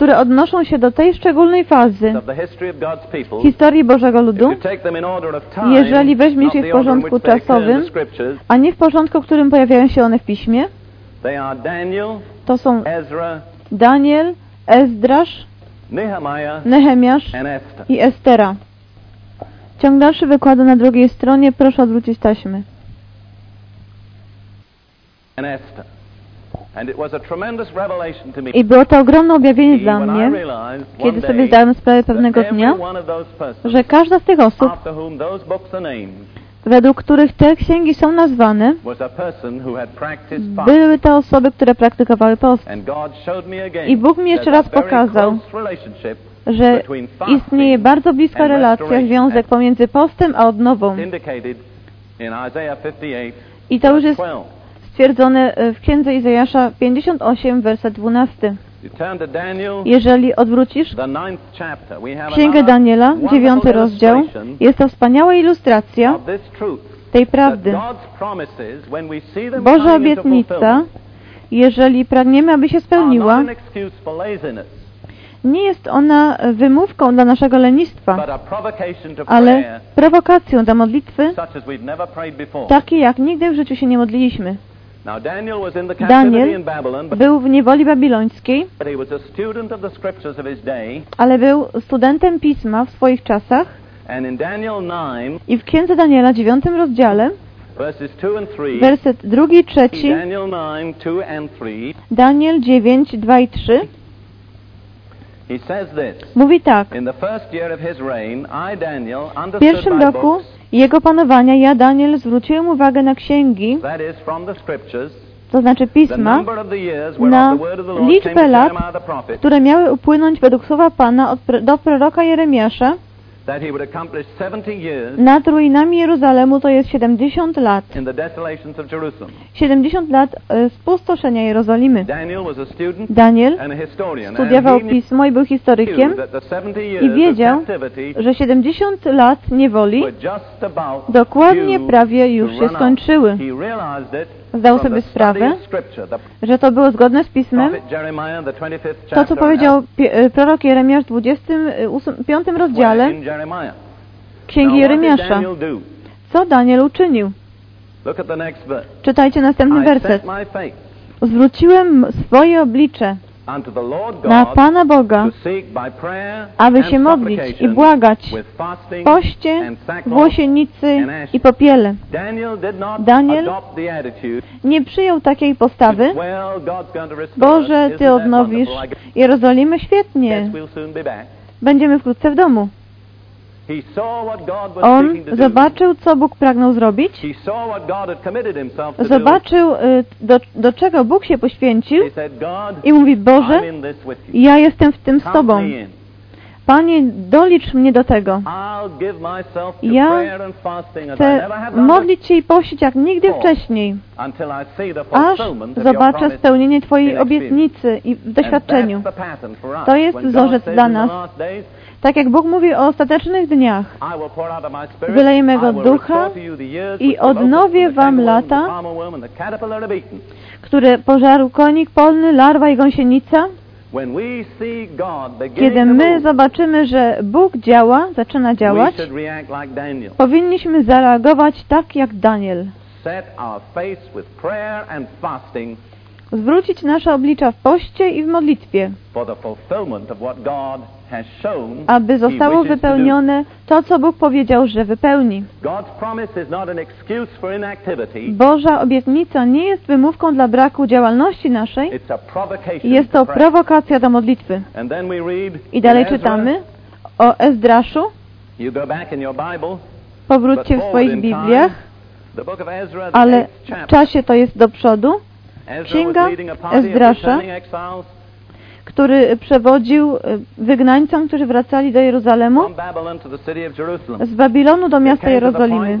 które odnoszą się do tej szczególnej fazy historii Bożego ludu, Jeżeli weźmiesz je w porządku czasowym, a nie w porządku, w którym pojawiają się one w piśmie, to są Daniel, Ezdrasz, Nehemiasz i Estera. Ciąg dalszy wykładu na drugiej stronie, proszę odwrócić taśmy. I było to ogromne objawienie dla mnie, kiedy sobie zdałem sprawę pewnego dnia, że każda z tych osób, według których te księgi są nazwane, były to osoby, które praktykowały post. I Bóg mi jeszcze raz pokazał, że istnieje bardzo bliska relacja, związek pomiędzy postem a odnową. indicated in Isaiah 58 I to już jest 12. stwierdzone e, w Księdze Izajasza 58, werset 12. You turn to Daniel, Jeżeli odwrócisz Księgę Daniela, dziewiąty rozdział, jest to wspaniała ilustracja tej prawdy. Boża obietnica, jeżeli pragniemy, aby się spełniła, nie jest ona wymówką dla naszego lenistwa, ale prowokacją do modlitwy, takiej jak nigdy w życiu się nie modliliśmy. Daniel Był w niewoli babilońskiej, ale był studentem pisma w swoich czasach 9, i w Księdze Daniela, dziewiątym rozdziale, verses 2 and 3, werset drugi, trzeci, Daniel 9, 2 and 3, Daniel 9, 2 i 3, he says this. mówi tak. I, W pierwszym roku jego panowania ja, Daniel, zwróciłem uwagę na księgi, to znaczy pisma, na liczbę lat, które miały upłynąć według słowa Pana do proroka Jeremiasza that he would accomplish 70 years nad ruinami Jeruzalemu, to jest 70 lat. in the desolations of Jerusalem. 70 lat e, spustoszenia Jerozolimy. Daniel studiował pismo i był historykiem knew that the 70 i wiedział, że 70 lat niewoli dokładnie prawie już się skończyły. Zdał sobie sprawę, że to było zgodne z pismem. prophet Jeremiah, the 25th To, co powiedział e, prorok Jeremiasz w 25 rozdziale in Jeremiah. Księgi Jeremiasza. Co Daniel uczynił? Czytajcie następny werset. Zwróciłem swoje oblicze na Pana Boga, aby się modlić i błagać w poście, włosienicy i popiele. Daniel Nie przyjął takiej postawy. Boże, Ty odnowisz Jerozolimę świetnie. Będziemy wkrótce w domu. On zobaczył, co Bóg pragnął zrobić. Zobaczył, do, do czego Bóg się poświęcił i mówi, Boże, ja jestem w tym z Tobą. Panie, dolicz mnie do tego. Ja Chcę modlić się i pościć jak nigdy wcześniej, aż zobaczę spełnienie Twojej obietnicy i w doświadczeniu. To jest wzorzec dla nas. Tak jak Bóg mówi o ostatecznych dniach, Wyleję mego ducha i odnowię wam lata, które pożarł konik polny, larwa i gąsienica, kiedy my zobaczymy, że Bóg działa, zaczyna działać, powinniśmy zareagować tak jak Daniel. Zwrócić nasze oblicza w poście i w modlitwie, aby zostało wypełnione to, co Bóg powiedział, że wypełni. Boża obietnica nie jest wymówką dla braku działalności naszej, jest to prowokacja do modlitwy. I dalej czytamy o Ezdraszu. Powróćcie w swoich Bibliach, ale w czasie to jest do przodu, Księga Ezdrasza. który przewodził e, wygnańcom, którzy wracali do Jeruzalemu z Babilonu do miasta Jerozolimy.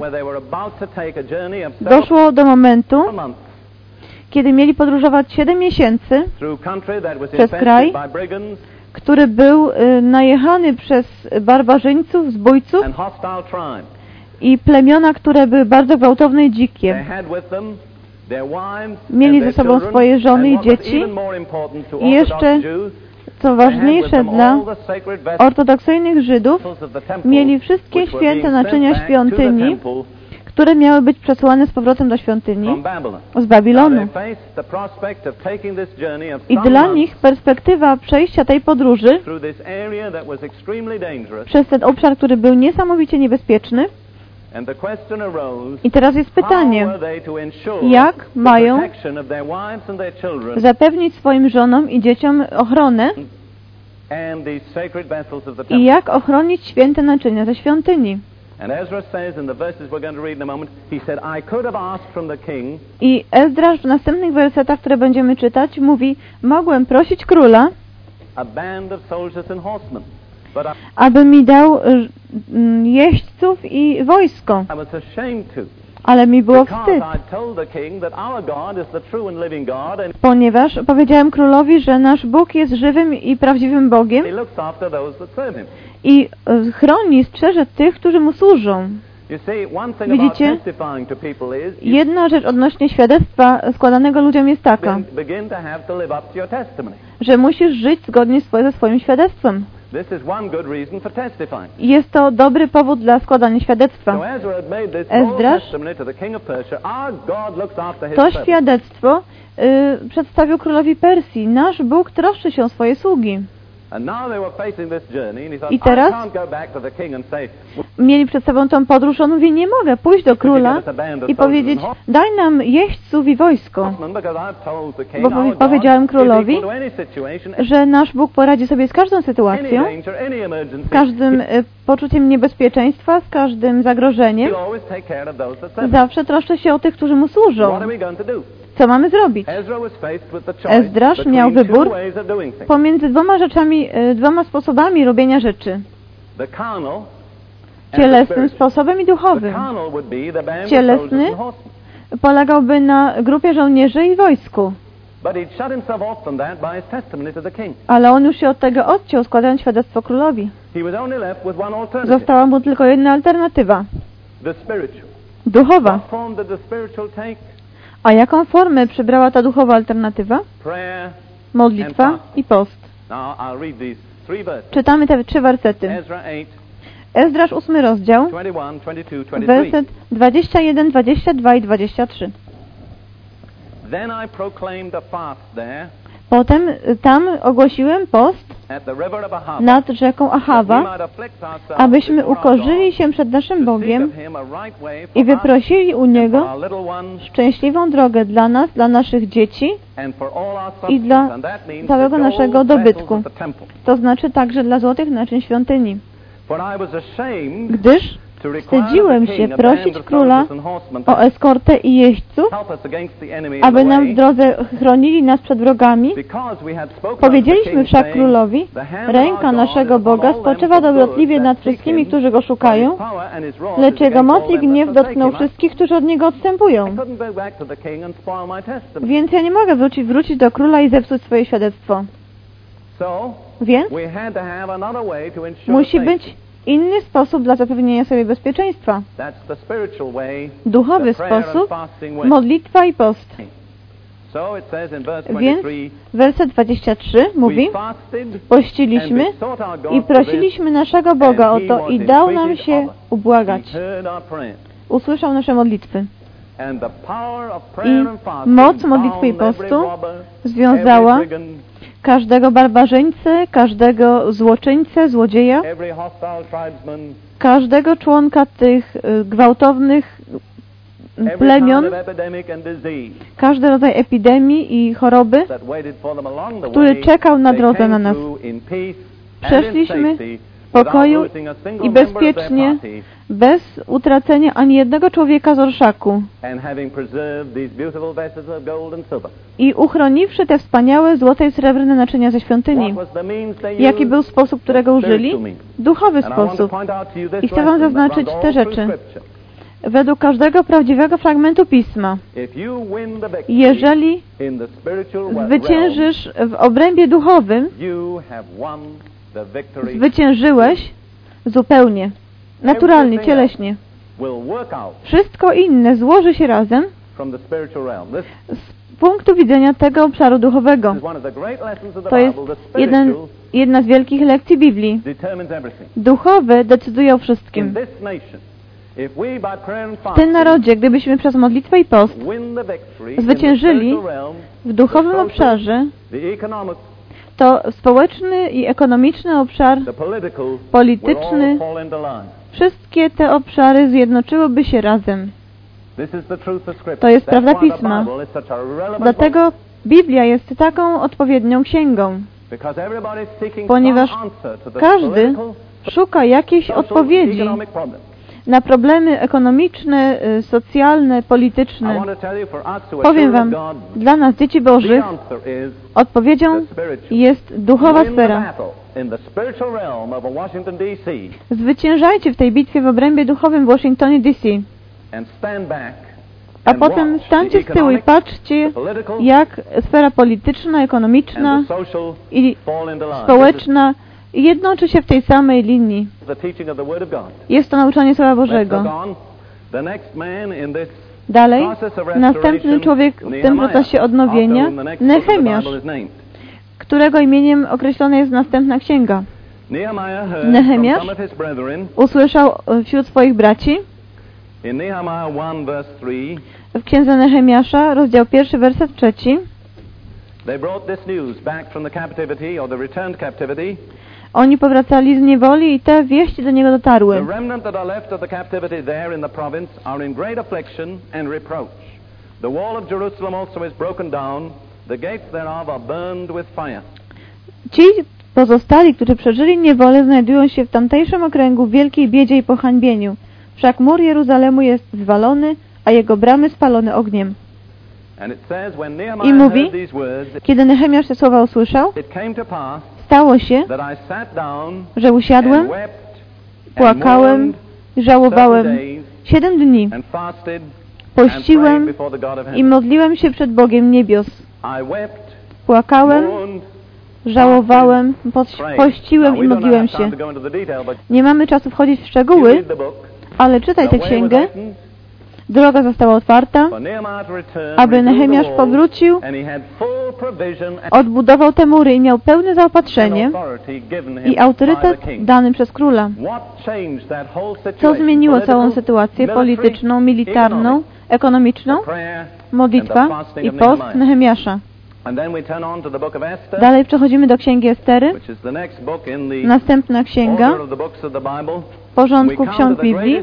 Doszło do momentu, kiedy mieli podróżować 7 miesięcy, Przez kraj. który był e, najechany przez barbarzyńców, zbójców i plemiona, które były bardzo gwałtowne i dzikie. Mieli ze sobą swoje żony i dzieci. I jeszcze Co ważniejsze dla ortodoksyjnych Żydów, mieli wszystkie święte naczynia świątyni, które miały być przesłane z powrotem do świątyni z Babilonu. I dla nich perspektywa przejścia tej podróży przez ten obszar, który był niesamowicie niebezpieczny. I teraz jest pytanie, jak mają zapewnić swoim żonom i dzieciom ochronę i jak ochronić święte naczynia ze świątyni. I Ezdrasz w następnych wersetach, które będziemy czytać, mówi, mogłem prosić króla, aby mi dał y, mm, jeźdźców i wojsko, ale mi było wstyd, ponieważ powiedziałem królowi, że nasz Bóg jest żywym i prawdziwym Bogiem i y, chroni, strzeże tych, którzy mu służą. Widzicie? Jedna rzecz odnośnie świadectwa składanego ludziom jest taka, że musisz żyć zgodnie ze swoim świadectwem. Jest to dobry powód dla składania świadectwa. Ezdrasz- to świadectwo y, przedstawił królowi Persji. Nasz Bóg troszczy się o swoje sługi. I teraz- Mieli przed sobą tą podróż, on mówi, nie mogę pójść do króla i powiedzieć, daj nam jeźdźców i wojsko, "Horsemen, because I've told the king Bo God powiedziałem królowi, że nasz Bóg poradzi sobie z każdą sytuacją, z każdym y, poczuciem niebezpieczeństwa, z każdym zagrożeniem. Zawsze troszczy się o tych, którzy mu służą. Co mamy zrobić? Ezdrasz miał wybór. Pomiędzy dwoma rzeczami, y, dwoma sposobami robienia rzeczy. Cielesnym sposobem i duchowym. Cielesny. Polegałby na grupie żołnierzy i wojsku. Ale on już się od tego odciął, składając świadectwo królowi. Została mu tylko jedna alternatywa. Duchowa. A jaką formę przybrała ta duchowa alternatywa? Modlitwa i post. Czytamy te trzy wersety. 8, Ezdrasz, ósmy rozdział, 21, 22, 23. werset 21, 22 i 23. Potem y, tam ogłosiłem post Ahava, nad rzeką ourselves abyśmy ukorzyli się przed naszym Bogiem i wyprosili u Niego szczęśliwą drogę dla nas, dla naszych dzieci, i dla całego naszego dobytku. to znaczy także dla złotych naczyń świątyni. Gdyż wstydziłem się prosić króla o eskortę i jeźdźców, aby nam w drodze chronili nas przed wrogami. Powiedzieliśmy wszak królowi, ręka naszego Boga spoczywa dobrotliwie nad wszystkimi, którzy go szukają, lecz jego moc i gniew dotknął wszystkich, którzy od niego odstępują. Więc ja nie mogę wrócić, wrócić do króla i zepsuć swoje świadectwo. Więc musi być inny sposób dla zapewnienia sobie bezpieczeństwa. Duchowy sposób, modlitwa i post. Więc 23, werset 23 mówi, pościliśmy i prosiliśmy naszego Boga o to i dał nam się ubłagać. Usłyszał nasze modlitwy. I moc modlitwy i postu Związała każdego barbarzyńcę, każdego złoczyńcę, złodzieja, każdego członka tych y, gwałtownych y, plemion, każdy rodzaj epidemii i choroby, który czekał na drodze na nas. Przeszliśmy pokoju i bezpiecznie, bez utracenia ani jednego człowieka z orszaku i uchroniwszy te wspaniałe złote i srebrne naczynia ze świątyni. Jaki był sposób, którego użyli? Duchowy sposób. I chcę wam zaznaczyć te rzeczy. Według każdego prawdziwego fragmentu Pisma, jeżeli zwyciężysz w obrębie duchowym, zwyciężyłeś zupełnie, naturalnie, cieleśnie. Wszystko inne złoży się razem z punktu widzenia tego obszaru duchowego. To jest jeden, jedna z wielkich lekcji Biblii. Duchowe decydują o wszystkim. W tym narodzie, gdybyśmy przez modlitwę i post Zwyciężyli w duchowym obszarze, to społeczny i ekonomiczny obszar, polityczny, wszystkie te obszary zjednoczyłyby się razem. To jest prawda Pisma. Dlatego Biblia jest taką odpowiednią księgą. ponieważ każdy Szuka jakiejś odpowiedzi. Na problemy ekonomiczne, y, socjalne, polityczne. Powiem wam, dla nas, dzieci Bożych, odpowiedzią jest duchowa sfera. Zwyciężajcie w tej bitwie w obrębie duchowym w Washingtonie DC. A potem stańcie z tyłu i patrzcie, jak sfera polityczna, ekonomiczna i społeczna jednoczy się w tej samej linii. Jest to nauczanie Słowa Bożego. Dalej, następny człowiek w tym procesie odnowienia, Nehemiasz, którego imieniem określona jest następna księga. Nehemiasz Usłyszał wśród swoich braci in Nehemiah 1 verse 3 w księdze Nehemiasza, rozdział pierwszy, werset trzeci. Oni powracali z niewoli i te wieści do niego dotarły. remnant that are left of the captivity there in the province are in great affliction and reproach. The wall of Jerusalem also is broken down. The gates thereof are burned with fire. Ci pozostali, którzy przeżyli niewolę, znajdują się w tamtejszym okręgu w wielkiej biedzie i pohańbieniu. Wszak mur Jeruzalemu jest zwalony, a jego bramy spalone ogniem. I mówi, Kiedy Nehemiasz te słowa usłyszał, stało się, że usiadłem, płakałem, żałowałem siedem dni, pościłem i modliłem się przed Bogiem niebios. Płakałem, żałowałem, pościłem i modliłem się. Nie mamy czasu wchodzić w szczegóły, ale czytaj tę księgę. Droga została otwarta, aby Nehemiasz powrócił, odbudował te mury i miał pełne zaopatrzenie i autorytet dany przez króla. Co zmieniło całą sytuację polityczną, militarną, ekonomiczną? Modlitwa i post Nehemiasza. Dalej przechodzimy do księgi Estery, następna księga w porządku ksiąg Biblii.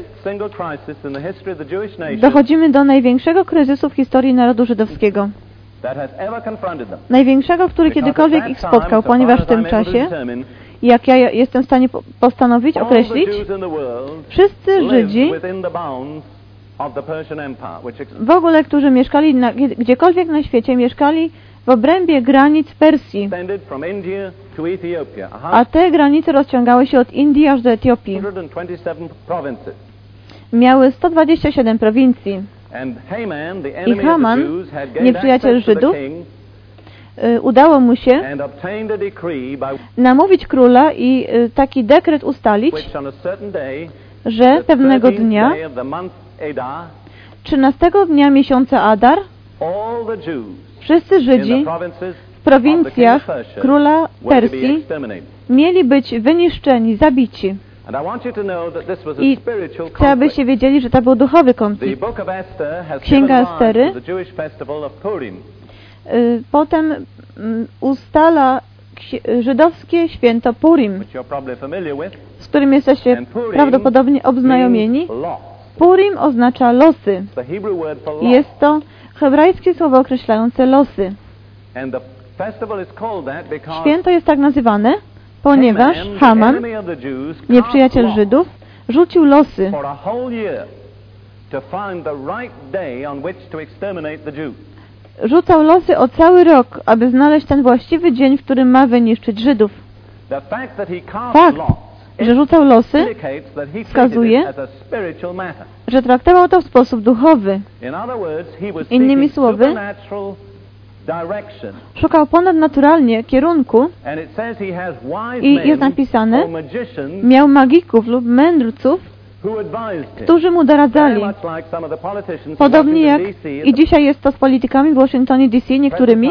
Dochodzimy do największego kryzysu w historii narodu żydowskiego. Największego, który kiedykolwiek ich spotkał, ponieważ w tym czasie, jak ja jestem w stanie po- postanowić, określić, wszyscy Żydzi w ogóle, którzy mieszkali na, gdzie- gdziekolwiek na świecie, mieszkali w obrębie granic Persji, a te granice rozciągały się od Indii aż do Etiopii. 127 provinces. Miały 127 prowincji. And Haman, nieprzyjaciel Żydów, Y, Udało mu się namówić króla i y, taki dekret ustalić, że pewnego 13th dnia, day of the month Adar, 13 dnia miesiąca Adar, wszyscy Żydzi w prowincjach króla Persji mieli być wyniszczeni, zabici. I chcę, abyście wiedzieli, że to był duchowy konflikt. Księga Estery. Y, Potem mm, ustala ksi- żydowskie święto Purim, z którym jesteście prawdopodobnie obznajomieni. Purim oznacza losy. Jest to hebrajskie słowo określające losy. Święto jest tak nazywane, ponieważ Haman, nieprzyjaciel Żydów, rzucił losy rzucał losy o cały rok, aby znaleźć ten właściwy dzień, w którym ma wyniszczyć Żydów. Fakt, że rzucał losy, wskazuje, że traktował to w sposób duchowy. Innymi słowy. Szukał ponadnaturalnie kierunku, I jest napisane, miał magików lub mędrców, którzy mu doradzali. Podobnie jak i dzisiaj jest to z politykami w Waszyngtonie DC, niektórymi.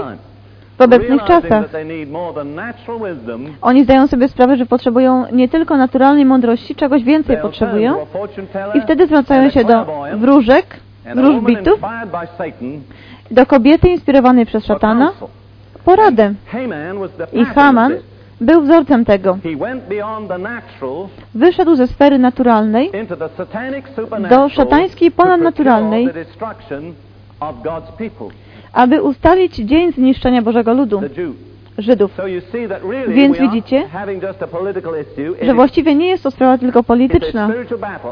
W obecnych czasach. Oni zdają sobie sprawę, że potrzebują nie tylko naturalnej mądrości, czegoś więcej potrzebują i wtedy zwracają się do wróżek, wróżbitów, do kobiety inspirowanej przez szatana, poradę. I Haman był wzorcem tego. Wyszedł ze sfery naturalnej do szatańskiej ponadnaturalnej, aby ustalić dzień zniszczenia Bożego ludu. Żydów. Więc widzicie, Że właściwie nie jest to sprawa tylko polityczna.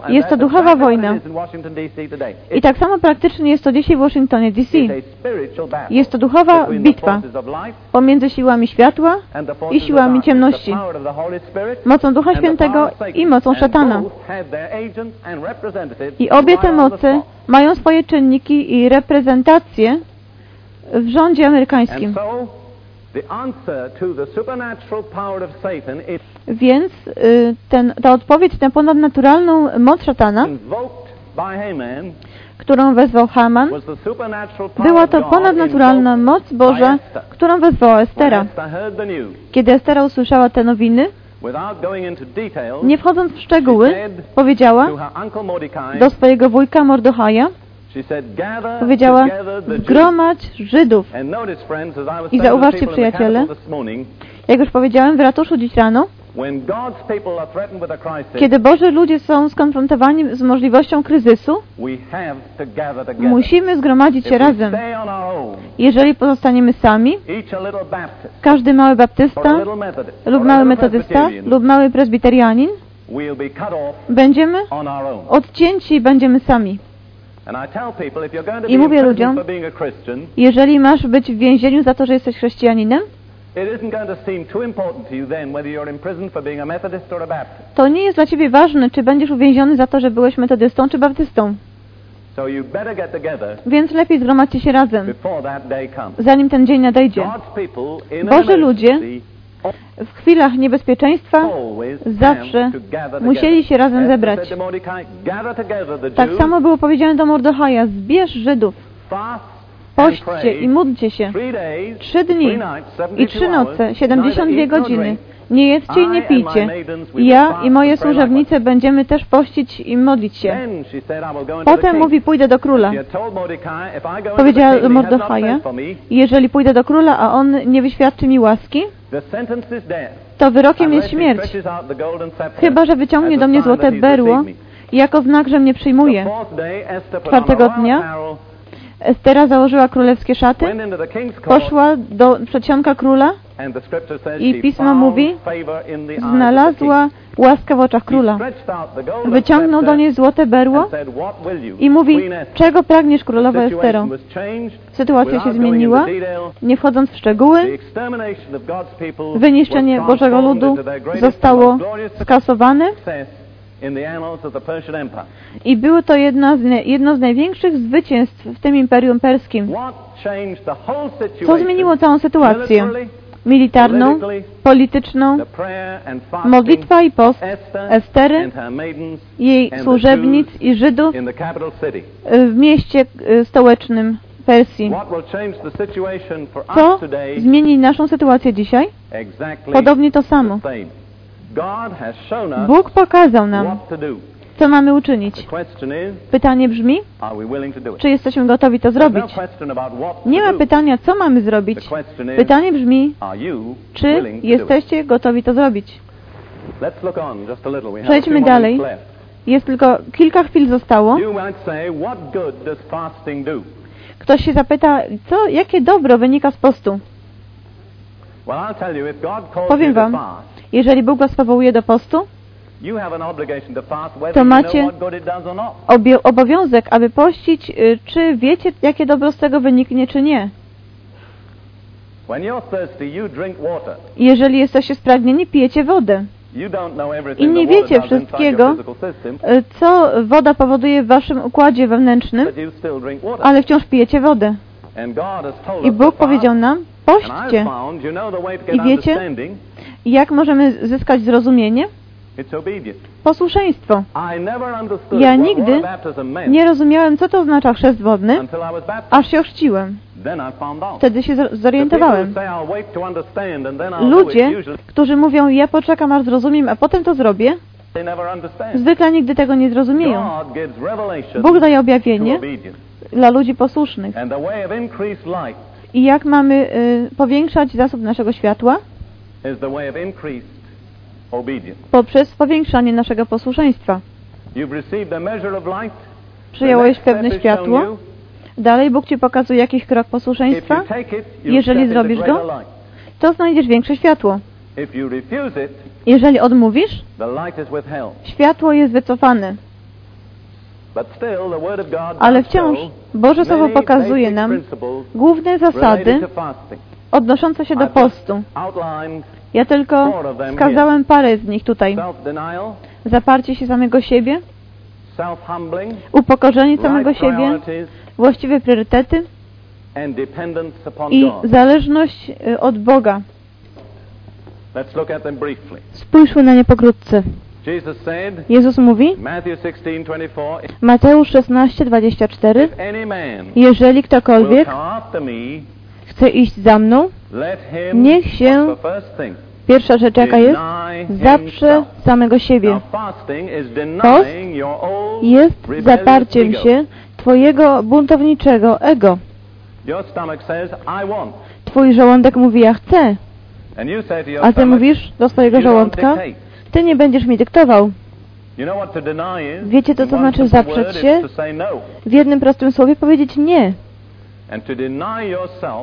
Jest to duchowa wojna. I tak samo praktycznie jest to dzisiaj w Waszyngtonie DC. Jest to duchowa bitwa pomiędzy siłami światła i siłami ciemności, mocą Ducha Świętego i mocą szatana. I obie te spot. mają swoje czynniki i reprezentacje w rządzie amerykańskim. Więc y, ten, ta odpowiedź na ponadnaturalną moc szatana, którą wezwał Haman, była to ponadnaturalna moc Boża, którą wezwała Estera. Kiedy Estera usłyszała te nowiny, nie wchodząc w szczegóły, powiedziała do swojego wujka gather powiedziała, zgromadź Żydów. I zauważcie, przyjaciele, Jak już powiedziałem w ratuszu dziś rano, kiedy Boży ludzie są skonfrontowani z możliwością kryzysu, musimy zgromadzić się razem. Jeżeli pozostaniemy sami, każdy mały baptysta lub mały metodysta lub mały prezbiterianin, będziemy odcięci i będziemy sami. I mówię ludziom, Jeżeli masz być w więzieniu za to, że jesteś chrześcijaninem, to nie jest dla ciebie ważne, czy będziesz uwięziony za to, że byłeś metodystą czy baptystą. Więc lepiej zgromadźcie się razem, zanim ten dzień nadejdzie. An ludzie W chwilach niebezpieczeństwa zawsze musieli się razem zebrać. Tak samo było powiedziane do Mordechaja, zbierz Żydów, pośćcie i módlcie się. Trzy dni i 72 trzy noce, neither 72 eat nor godziny. Nie jedzcie i nie pijcie. Ja i moje służebnice będziemy też pościć i modlić się. Potem mówi, pójdę do króla. Powiedziała do Mordechaja, jeżeli pójdę do króla, a on nie wyświadczy mi łaski, to wyrokiem jest śmierć. Chyba, że wyciągnie do mnie złote berło jako znak, że mnie przyjmuje. Czwartego dnia Estera założyła królewskie szaty, poszła do przedsionka króla, I pismo mówi, znalazła łaskę w oczach króla. Wyciągnął do niej złote berło i mówi, czego pragniesz królowa Estero? Sytuacja się zmieniła, nie wchodząc w szczegóły, wyniszczenie Bożego ludu zostało skasowane i było to jedna z, jedno z największych zwycięstw w tym Imperium Perskim. Co zmieniło całą sytuację? Militarną, polityczną, modlitwa i post Estery, jej służebnic i Żydów y, w mieście y, stołecznym Persji. Co zmieni naszą sytuację dzisiaj? Podobnie to samo. Bóg pokazał nam, co mamy uczynić. Pytanie brzmi, czy jesteśmy gotowi to no zrobić? Nie ma pytania, co mamy zrobić. Pytanie brzmi, czy jesteście gotowi to zrobić. Przejdźmy dalej. Jest tylko kilka chwil zostało. Ktoś się zapyta, co, jakie dobro wynika z postu? Well, I'll tell you, if God calls Powiem wam, jeżeli Bóg was powołuje do postu, to macie- obowiązek, aby pościć, y, czy wiecie, jakie dobro z tego wyniknie, czy nie. Jeżeli jesteście spragnieni, pijecie wodę. I nie wiecie wszystkiego, y, co woda powoduje w waszym układzie wewnętrznym, ale wciąż pijecie wodę. I Bóg powiedział nam, To I wiecie? Jak możemy zyskać zrozumienie? Posłuszeństwo. Ja nigdy Nie rozumiałem, co to oznacza chrzest wodny, aż się ochrzciłem. Wtedy się zorientowałem. Ludzie, którzy mówią, ja poczekam aż zrozumiem, a potem to zrobię, zwykle nigdy tego nie zrozumieją. Bóg daje objawienie dla ludzi posłusznych. I jak mamy y, powiększać zasób naszego światła? Poprzez powiększanie naszego posłuszeństwa. Przyjąłeś pewne światło, dalej Bóg Ci pokazuje jakiś krok posłuszeństwa, Jeżeli zrobisz go, to znajdziesz większe światło. Jeżeli odmówisz, światło jest wycofane. But still, the Word of God Ale wciąż Boże Słowo pokazuje nam główne zasady odnoszące się do postu. Ja tylko wskazałem parę z nich tutaj. Zaparcie się samego siebie, upokorzenie samego siebie, właściwe priorytety i zależność y, od Boga. Spójrzmy na nie pokrótce. Jezus mówi, 16:24, Mateusz 16, 24, If any man jeżeli will ktokolwiek chce iść za mną, Niech się- pierwsza rzecz jaka jest, himself. samego siebie. Post Jest zaparciem się Twojego buntowniczego ego. Twój żołądek mówi, ja chcę, a Ty mówisz do swojego żołądka. Ty nie będziesz mi dyktował. Wiecie, co to znaczy zaprzeć się? no. W jednym prostym słowie powiedzieć nie.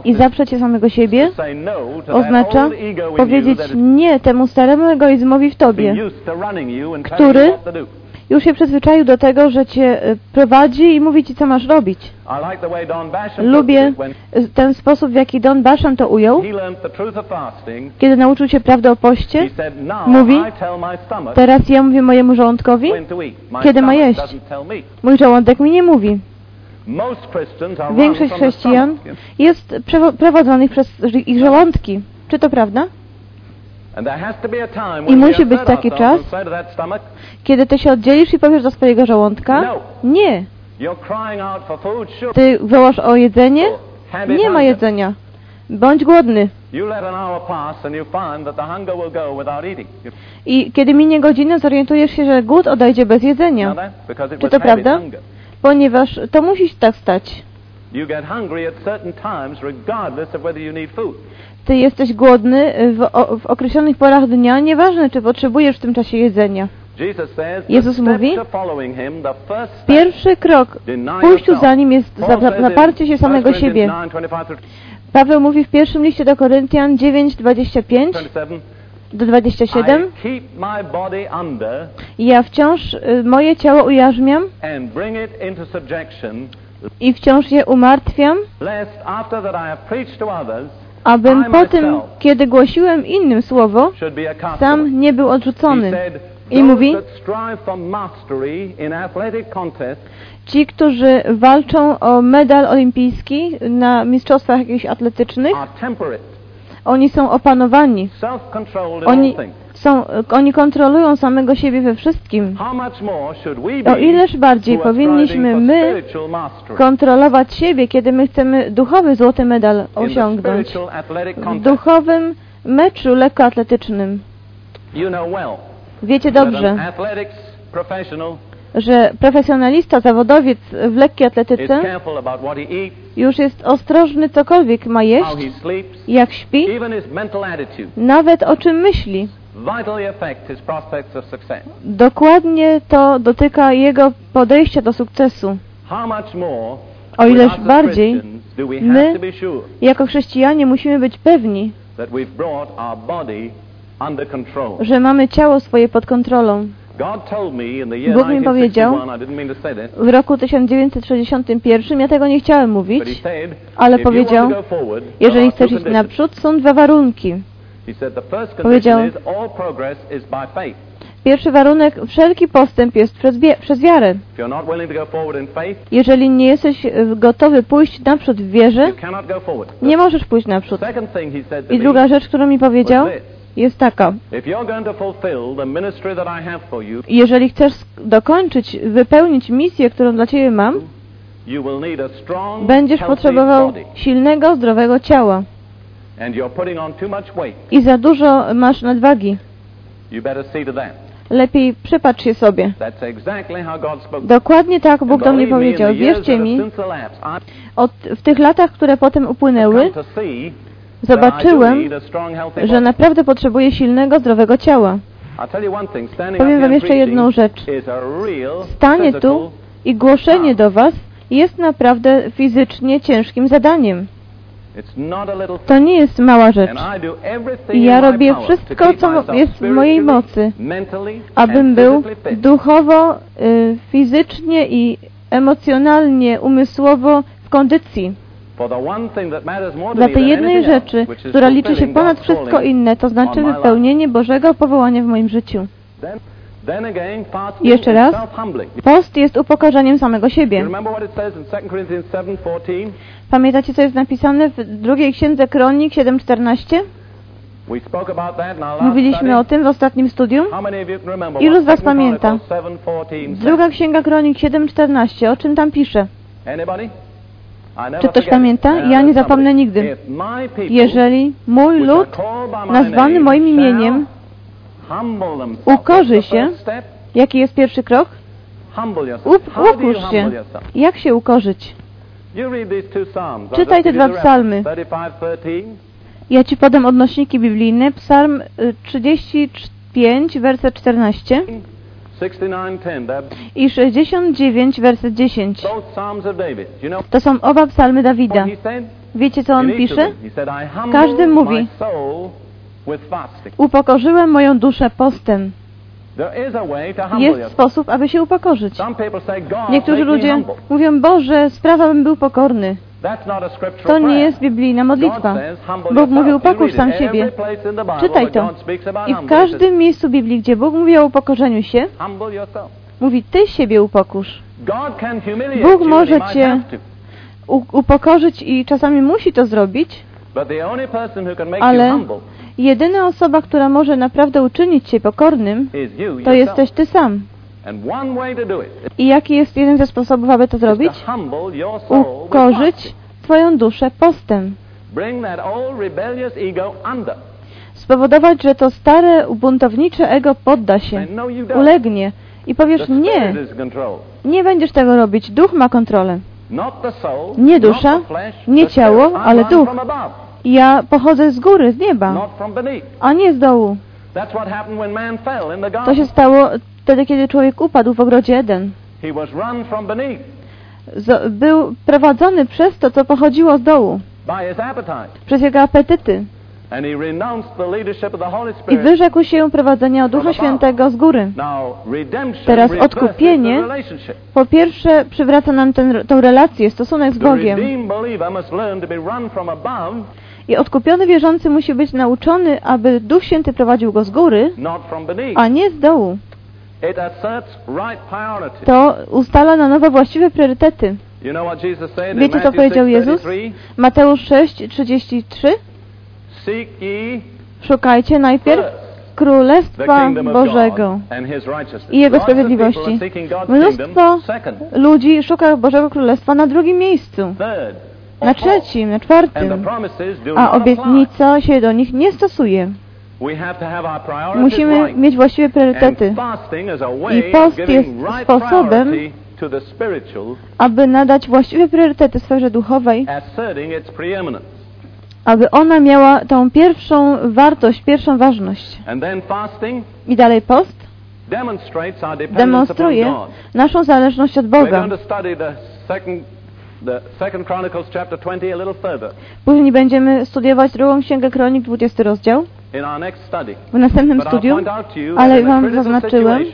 I zaprzeć się samego siebie no oznacza powiedzieć nie temu staremu egoizmowi w Tobie. Który Już się przyzwyczaił do tego, że Cię y, prowadzi i mówi Ci, co masz robić. Lubię y, ten sposób, w jaki Don Basham to ujął, kiedy nauczył się prawdy o poście. Mówi, Teraz ja mówię mojemu żołądkowi, kiedy ma jeść. mój żołądek mi nie mówi. Większość chrześcijan jest przewo- prowadzonych przez ich żołądki. Czy to prawda? I musi być taki czas, Kiedy Ty się oddzielisz i powiesz do swojego żołądka, No. nie. Ty wołasz o jedzenie, nie ma jedzenia. Bądź głodny. I kiedy minie godzina, zorientujesz się, że głód odejdzie bez jedzenia, Czy to prawda? ponieważ to musi się tak stać. Ty jesteś głodny w, o, w określonych porach dnia, nieważne czy potrzebujesz w tym czasie jedzenia. Jezus mówi, Pierwszy krok w pójściu za nim jest zaparcie się 1 samego siebie. 9, 25 through Paweł mówi w pierwszym liście do Koryntian 9, 25 27, do 27 I keep my body under Ja wciąż y, moje ciało ujarzmiam i wciąż je umartwiam, abym po tym, kiedy głosiłem innym słowo, sam nie był odrzucony. I mówi, ci, którzy walczą o medal olimpijski na mistrzostwach jakichś atletycznych, oni są opanowani. Oni, są, oni kontrolują samego siebie we wszystkim. O ileż bardziej powinniśmy my kontrolować siebie, kiedy my chcemy duchowy złoty medal osiągnąć. W duchowym meczu lekkoatletycznym. Wiecie dobrze, że profesjonalista, zawodowiec w lekkiej atletyce już jest ostrożny cokolwiek ma jeść, jak śpi, nawet o czym myśli. Dokładnie to dotyka jego podejścia do sukcesu. O ileż bardziej my jako chrześcijanie musimy być pewni, że mamy ciało swoje pod kontrolą. Bóg mi powiedział, 1961, I didn't mean to say this, W roku 1961, ja tego nie chciałem mówić, ale powiedział, jeżeli chcesz iść naprzód, są dwa warunki. Powiedział-. Pierwszy warunek, wszelki postęp jest przez, przez wiarę. Jeżeli nie jesteś e, gotowy pójść naprzód w wierze, nie możesz pójść naprzód. I druga rzecz, którą mi powiedział. Jest taka. Jeżeli chcesz dokończyć, wypełnić misję, którą dla Ciebie mam, będziesz potrzebował silnego, zdrowego ciała. I za dużo masz nadwagi. Lepiej przypatrz się sobie. Dokładnie tak Bóg do mnie powiedział. Wierzcie mi, od, w tych latach, które potem upłynęły, zobaczyłem, że naprawdę potrzebuję silnego, zdrowego ciała. Powiem wam jeszcze jedną rzecz. Stanie tu i głoszenie do Was jest naprawdę fizycznie ciężkim zadaniem. To nie jest mała rzecz. I ja robię wszystko, co jest w mojej mocy, abym był duchowo, y, fizycznie i emocjonalnie, umysłowo w kondycji. Dla tej jednej rzeczy, która liczy się ponad wszystko inne, to znaczy wypełnienie Bożego powołania w moim życiu. Jeszcze raz. Post jest upokarzeniem samego siebie. remember what it says in 2 Corinthians 7:14? Pamiętacie, co jest napisane w drugiej księdze Kronik 7.14? We spoke about that in our last Mówiliśmy o tym w ostatnim studium. Ilu z was 2 pamięta? Chronicles 7:14 says? Druga księga Kronik 7.14. O czym tam pisze? Czy ktoś pamięta? Ja nie zapomnę nigdy. Jeżeli mój lud, nazwany moim imieniem, ukorzy się, jaki jest pierwszy krok? Ukurz się. Jak się ukorzyć? Czytaj te dwa psalmy. reference. 35:13 Ja Ci podam odnośniki biblijne. Psalm y, 35, werset 14 69:10. They're i 69, werset 10. both psalms of David. You know To są oba psalmy Dawida. Wiecie, co on pisze? Każdy mówi. Upokorzyłem moją duszę postem. Jest sposób, aby się upokorzyć. Niektórzy ludzie mówią, Boże, sprawa bym był pokorny. To nie jest biblijna modlitwa. Bóg mówi, yourself. You upokorz sam siebie. Czytaj to. I w każdym miejscu Biblii, gdzie Bóg mówi o upokorzeniu się, mówi, Ty siebie humiliate Bóg może cię- upokorzyć i czasami musi to zrobić, Ale- Jedyna osoba, która może naprawdę uczynić Cię pokornym, to jesteś Ty sam. I jaki jest jeden ze sposobów, aby to zrobić? Ukorzyć Twoją duszę postem. Spowodować, że to stare, buntownicze ego podda się, ulegnie. I powiesz nie, nie będziesz tego robić, duch ma kontrolę. Nie dusza, nie ciało, ale duch. Ja pochodzę z góry, z nieba, a nie z dołu. To się stało wtedy, kiedy człowiek upadł w ogrodzie Eden. Był prowadzony przez to, co pochodziło z dołu, przez jego apetyty i wyrzekł się prowadzenia Ducha Świętego z góry. Teraz odkupienie. Po pierwsze, przywraca nam tą relację, stosunek z Bogiem. I odkupiony wierzący musi być nauczony, aby Duch Święty prowadził go z góry, a nie z dołu. To ustala na nowo właściwe priorytety. Wiecie, co powiedział Jezus? 6:33? Mateusz 6, 33. Seek ye Szukajcie najpierw Królestwa Bożego. I Jego sprawiedliwości. Mnóstwo ludzi szuka Bożego Królestwa na drugim miejscu, na trzecim, na czwartym, a obietnica się do nich nie stosuje. Musimy mieć właściwe priorytety, I post jest sposobem, aby nadać właściwe priorytety sferze duchowej, aby ona miała tą pierwszą wartość, pierwszą ważność. I dalej post demonstruje naszą zależność od Boga. Going to study the second the Second Chronicles chapter 20 a little further. Później będziemy studiować drugą księgę kronik, 20 rozdział, w następnym studium, ale wam zaznaczyłem,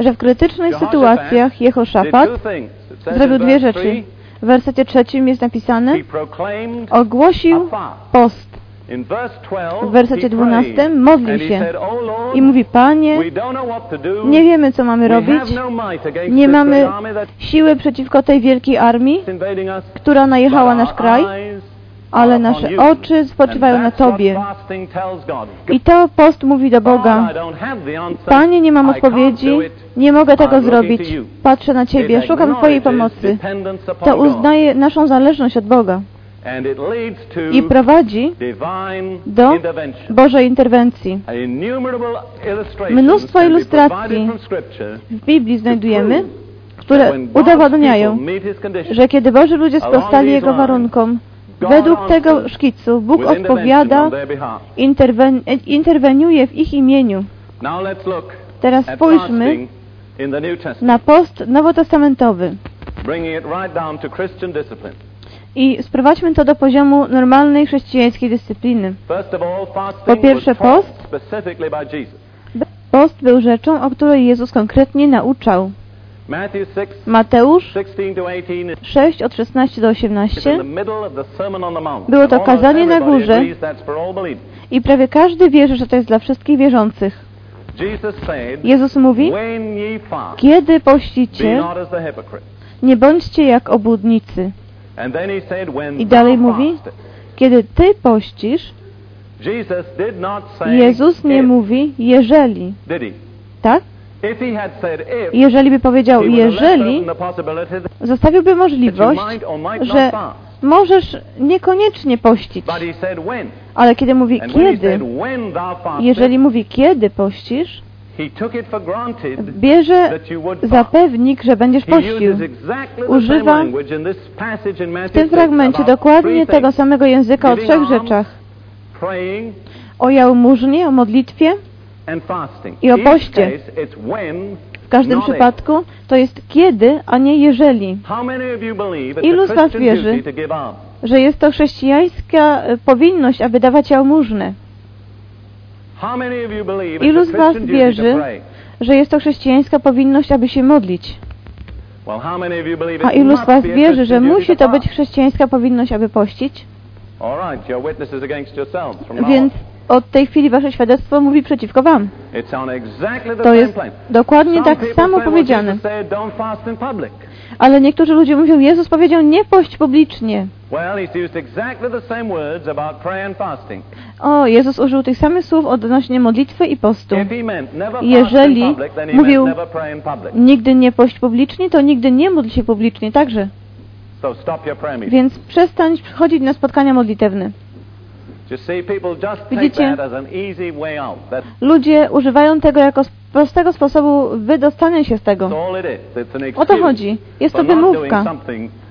że w krytycznych sytuacjach Jehoszafat zrobił dwie rzeczy. W wersecie trzecim jest napisane, ogłosił post In verse 12, W wersecie he 12 prayed, modlił się said, "O Lord, i mówi, Panie, nie wiemy co mamy robić, no nie mamy siły przeciwko tej wielkiej armii, która najechała nasz kraj, ale nasze upon you." oczy spoczywają na Tobie. I to post mówi do Boga. Panie, nie mam odpowiedzi, nie mogę tego zrobić, patrzę na Ciebie, szukam Twojej pomocy. To uznaje naszą zależność od Boga I prowadzi do. Bożej interwencji. Mnóstwo ilustracji W Biblii znajdujemy, które udowadniają, że kiedy Boży ludzie sprostali Jego warunkom, według tego szkicu Bóg odpowiada, interwen interweniuje w ich imieniu. Teraz spójrzmy na post nowotestamentowy i sprowadźmy to do poziomu normalnej chrześcijańskiej dyscypliny. Po pierwsze, post. Post był rzeczą, o której Jezus konkretnie nauczał. Matthew 6, Mateusz 16 to 18 is 6 od 16 do in the 18 middle of the Sermon on the Mount. Było to kazanie na górze. i prawie każdy wierzy, że to jest dla wszystkich wierzących. Jezus mówi, kiedy pościcie, nie bądźcie jak obłudnicy. I dalej mówi. Kiedy ty pościsz, Jezus nie mówi jeżeli. Tak? Jeżeli by powiedział jeżeli, zostawiłby możliwość, że możesz niekoniecznie pościć. Ale kiedy mówi kiedy, jeżeli mówi kiedy pościsz, bierze za pewnik, że będziesz pościł. Używa W tym 6 fragmencie dokładnie tego samego języka o trzech rzeczach. O jałmużnie, o modlitwie. I o poście. W każdym przypadku to jest kiedy, a nie jeżeli. Ilu z was wierzy? Że jest to chrześcijańska powinność, aby dawać jałmużnę. How many of you believe Ilu z was wierzy? Że jest to chrześcijańska powinność, aby się modlić. A ilu z was wierzy, że musi to być chrześcijańska powinność, aby pościć? Więc od tej chwili wasze świadectwo mówi przeciwko wam. To jest dokładnie tak samo powiedziane. Ale niektórzy ludzie mówią, Jezus powiedział, nie pość publicznie. Well, he's used exactly the same words about prayer and fasting. O, Jezus użył tych samych słów odnośnie modlitwy i postu. Jeżeli mówił-. Nigdy nie pość publicznie, to nigdy nie módl się publicznie także. Więc przestań chodzić na spotkania modlitewne. Widzicie? Ludzie używają tego jako prostego sposobu wydostania się z tego. O to chodzi. Jest to wymówka,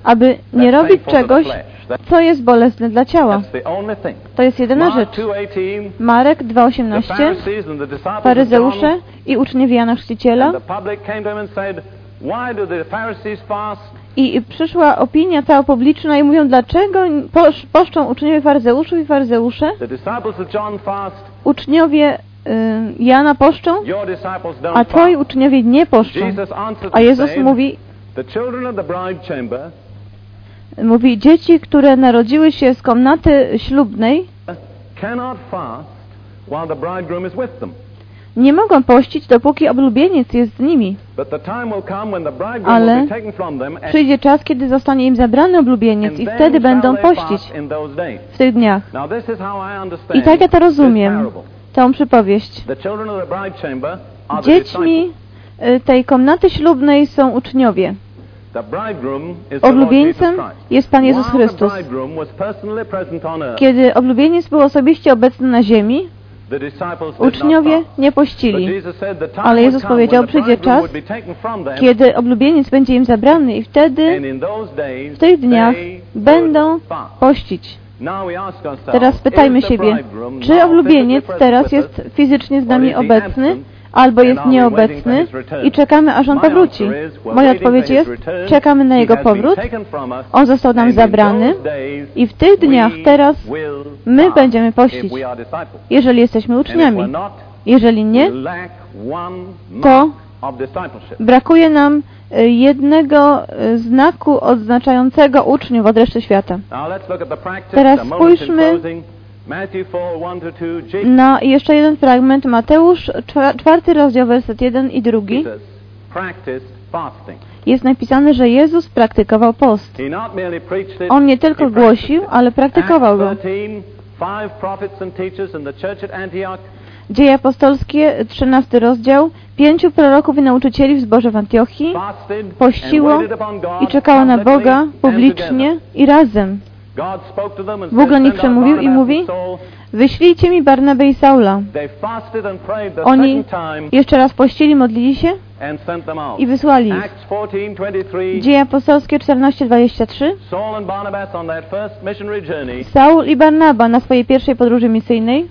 aby nie robić czegoś, co jest bolesne dla ciała. To jest jedyna rzecz. 2:18, Marek the 2,18 Pharisees and the disciples of Faryzeusze i uczniowie Jana Chrzciciela and the public came to him and said, "Why do the Pharisees fast i przyszła opinia cała publiczna i mówią, dlaczego posz- poszczą uczniowie faryzeuszów i faryzeusze, uczniowie Jana poszczą, a twoi fast." uczniowie nie poszczą. A Jezus mówi, "The children of the bride chamber mówi, dzieci, które narodziły się z komnaty ślubnej, cannot fast while the bridegroom is with them." nie mogą pościć, dopóki oblubieniec jest z nimi. Ale Przyjdzie czas, kiedy zostanie im zabrany oblubieniec i wtedy będą pościć w tych dniach. I tak ja to rozumiem. Tą przypowieść. Dziećmi y, tej komnaty ślubnej są uczniowie. Oblubieńcem jest Pan Jezus Chrystus. Kiedy oblubieniec był osobiście obecny na ziemi, uczniowie nie pościli. Ale Jezus powiedział, przyjdzie czas, kiedy oblubieniec będzie im zabrany i wtedy w tych dniach będą pościć. Teraz pytajmy siebie, czy oblubieniec teraz jest fizycznie z nami obecny, albo jest nieobecny i czekamy, aż On powróci. Moja odpowiedź jest, czekamy na Jego powrót. On został nam zabrany i w tych dniach teraz my będziemy pościć, jeżeli jesteśmy uczniami. Jeżeli nie, to. Brakuje nam y, jednego y, znaku odznaczającego uczniów od reszty świata. Teraz spójrzmy closing. Matthew 4, 1 to 2. Jesus Na jeszcze jeden fragment, Mateusz, czwa- czwarty rozdział, werset jeden i drugi. Jest napisane, że Jezus praktykował post. On nie tylko głosił, ale praktykował go. Acts 13, five prophets and teachers in the church at Antioch Dzieje apostolskie, 13 rozdział. Pięciu proroków i nauczycieli w zborze w Antiochii pościło i czekało na Boga publicznie i razem. Bóg do nich "Send out przemówił i mówi, and Saul." Wyślijcie mi Barnabę i Saula. Oni jeszcze raz pościli, modlili się i wysłali ich. Acts 14:23. Dzieje apostolskie 14:23. Saul i Barnaba na swojej pierwszej podróży misyjnej,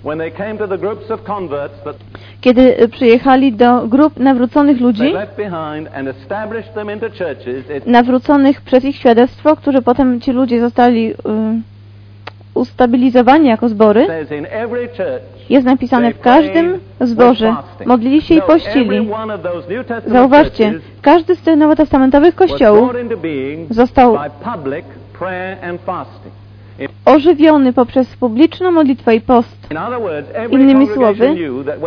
kiedy y, przyjechali do grup nawróconych ludzi, nawróconych przez ich świadectwo, którzy potem ci ludzie zostali y, ustabilizowani jako zbory, jest napisane w każdym zborze, modlili się i No, pościli. Zauważcie, każdy z tych nowotestamentowych kościołów został ożywiony poprzez publiczną modlitwę i post. Innymi słowy,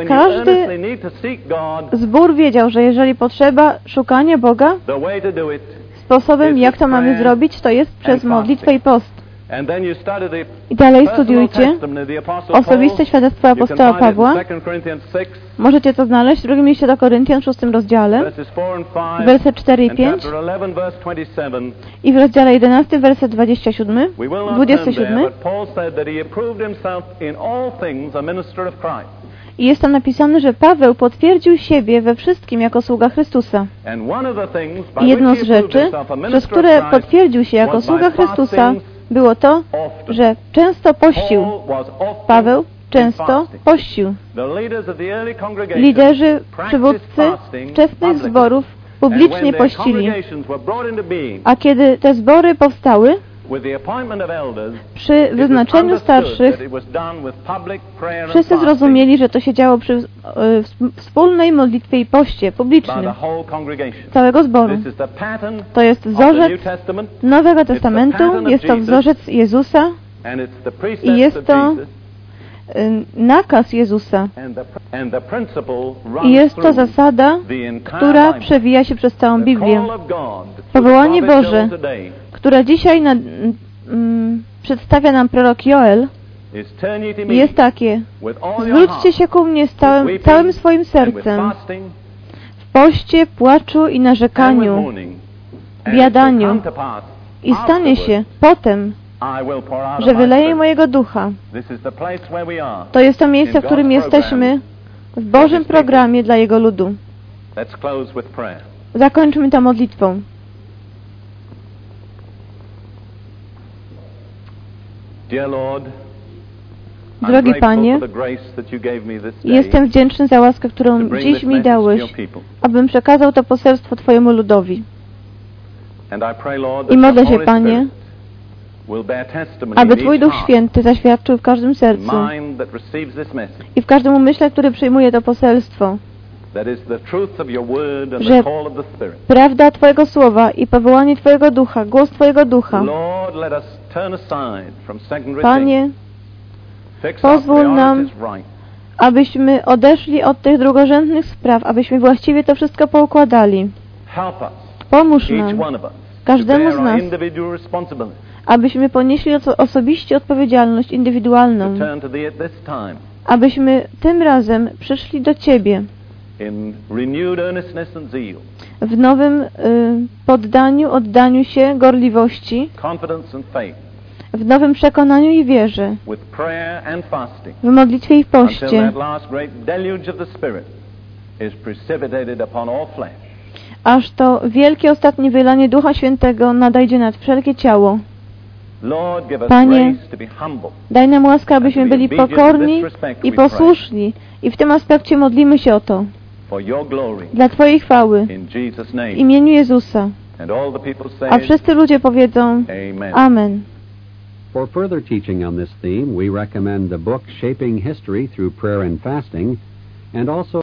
każdy Zbór wiedział, że jeżeli potrzeba szukania Boga, sposobem jak to mamy zrobić, to jest przez modlitwę i post. I dalej studiujcie osobiste świadectwo apostoła Pawła. 2 Corinthians 6, Możecie to znaleźć w drugim liście do Koryntian w szóstym rozdziale, verses 4 and 5, werset 4 i and 5 chapter 11, verse 27. i w rozdziale 11, werset 27, We will not turn 27 there, but Paul said that he approved himself in all things a minister of Christ. i jest tam napisane, że Paweł potwierdził siebie we wszystkim jako sługa Chrystusa. I jedną z rzeczy, przez które potwierdził się jako sługa Chrystusa, było to, że często pościł. Paweł często pościł. Liderzy, przywódcy wczesnych zborów publicznie pościli. A kiedy te zbory powstały, przy wyznaczeniu starszych, wszyscy zrozumieli, że to się działo przy y, ws- wspólnej modlitwie i poście publicznym całego zboru. To jest wzorzec Nowego Testamentu, jest to wzorzec Jezusa, precepts I jest to y, nakaz Jezusa. I jest to zasada, która przewija się przez całą Biblię, Powołanie Boże. Która dzisiaj nad, mm, przedstawia nam prorok Joel, jest takie. Zwróćcie się ku mnie z with całym, swoim sercem, w poście, płaczu i narzekaniu biadaniu. i stanie się potem, że wyleję mojego ducha. To jest to miejsce, w którym jesteśmy w Bożym programie dla Jego ludu. Zakończmy to modlitwą. Dear Lord, I'm Drogi grateful Panie, for the grace that you gave me this day jestem wdzięczny za łaskę, którą dziś mi dałeś, abym przekazał to poselstwo Twojemu ludowi. I modlę się, Panie, aby Twój Duch Święty zaświadczył w każdym sercu i w każdym umyśle, który przyjmuje to poselstwo. Że. Prawda Twojego słowa i powołanie Twojego ducha, głos Twojego ducha. Panie, pozwól nam abyśmy odeszli od tych drugorzędnych spraw, abyśmy właściwie to wszystko poukładali. Pomóż nam, każdemu z nas, abyśmy ponieśli oso- osobiście odpowiedzialność indywidualną, abyśmy tym razem przyszli do Ciebie w nowym y, poddaniu, oddaniu się, gorliwości, w nowym przekonaniu i wierze, w modlitwie i poście, aż to wielkie ostatnie wylanie Ducha Świętego nadejdzie nad wszelkie ciało. Panie. Daj nam łaskę, abyśmy byli pokorni i posłuszni i w tym aspekcie modlimy się o to. For your glory. dla Twojej chwały. In Jesus' W name. imieniu Jezusa. And all the people A say, wszyscy ludzie powiedzą Amen. Amen. For further teaching on this theme, we recommend the book Shaping History Through Prayer and Fasting, and also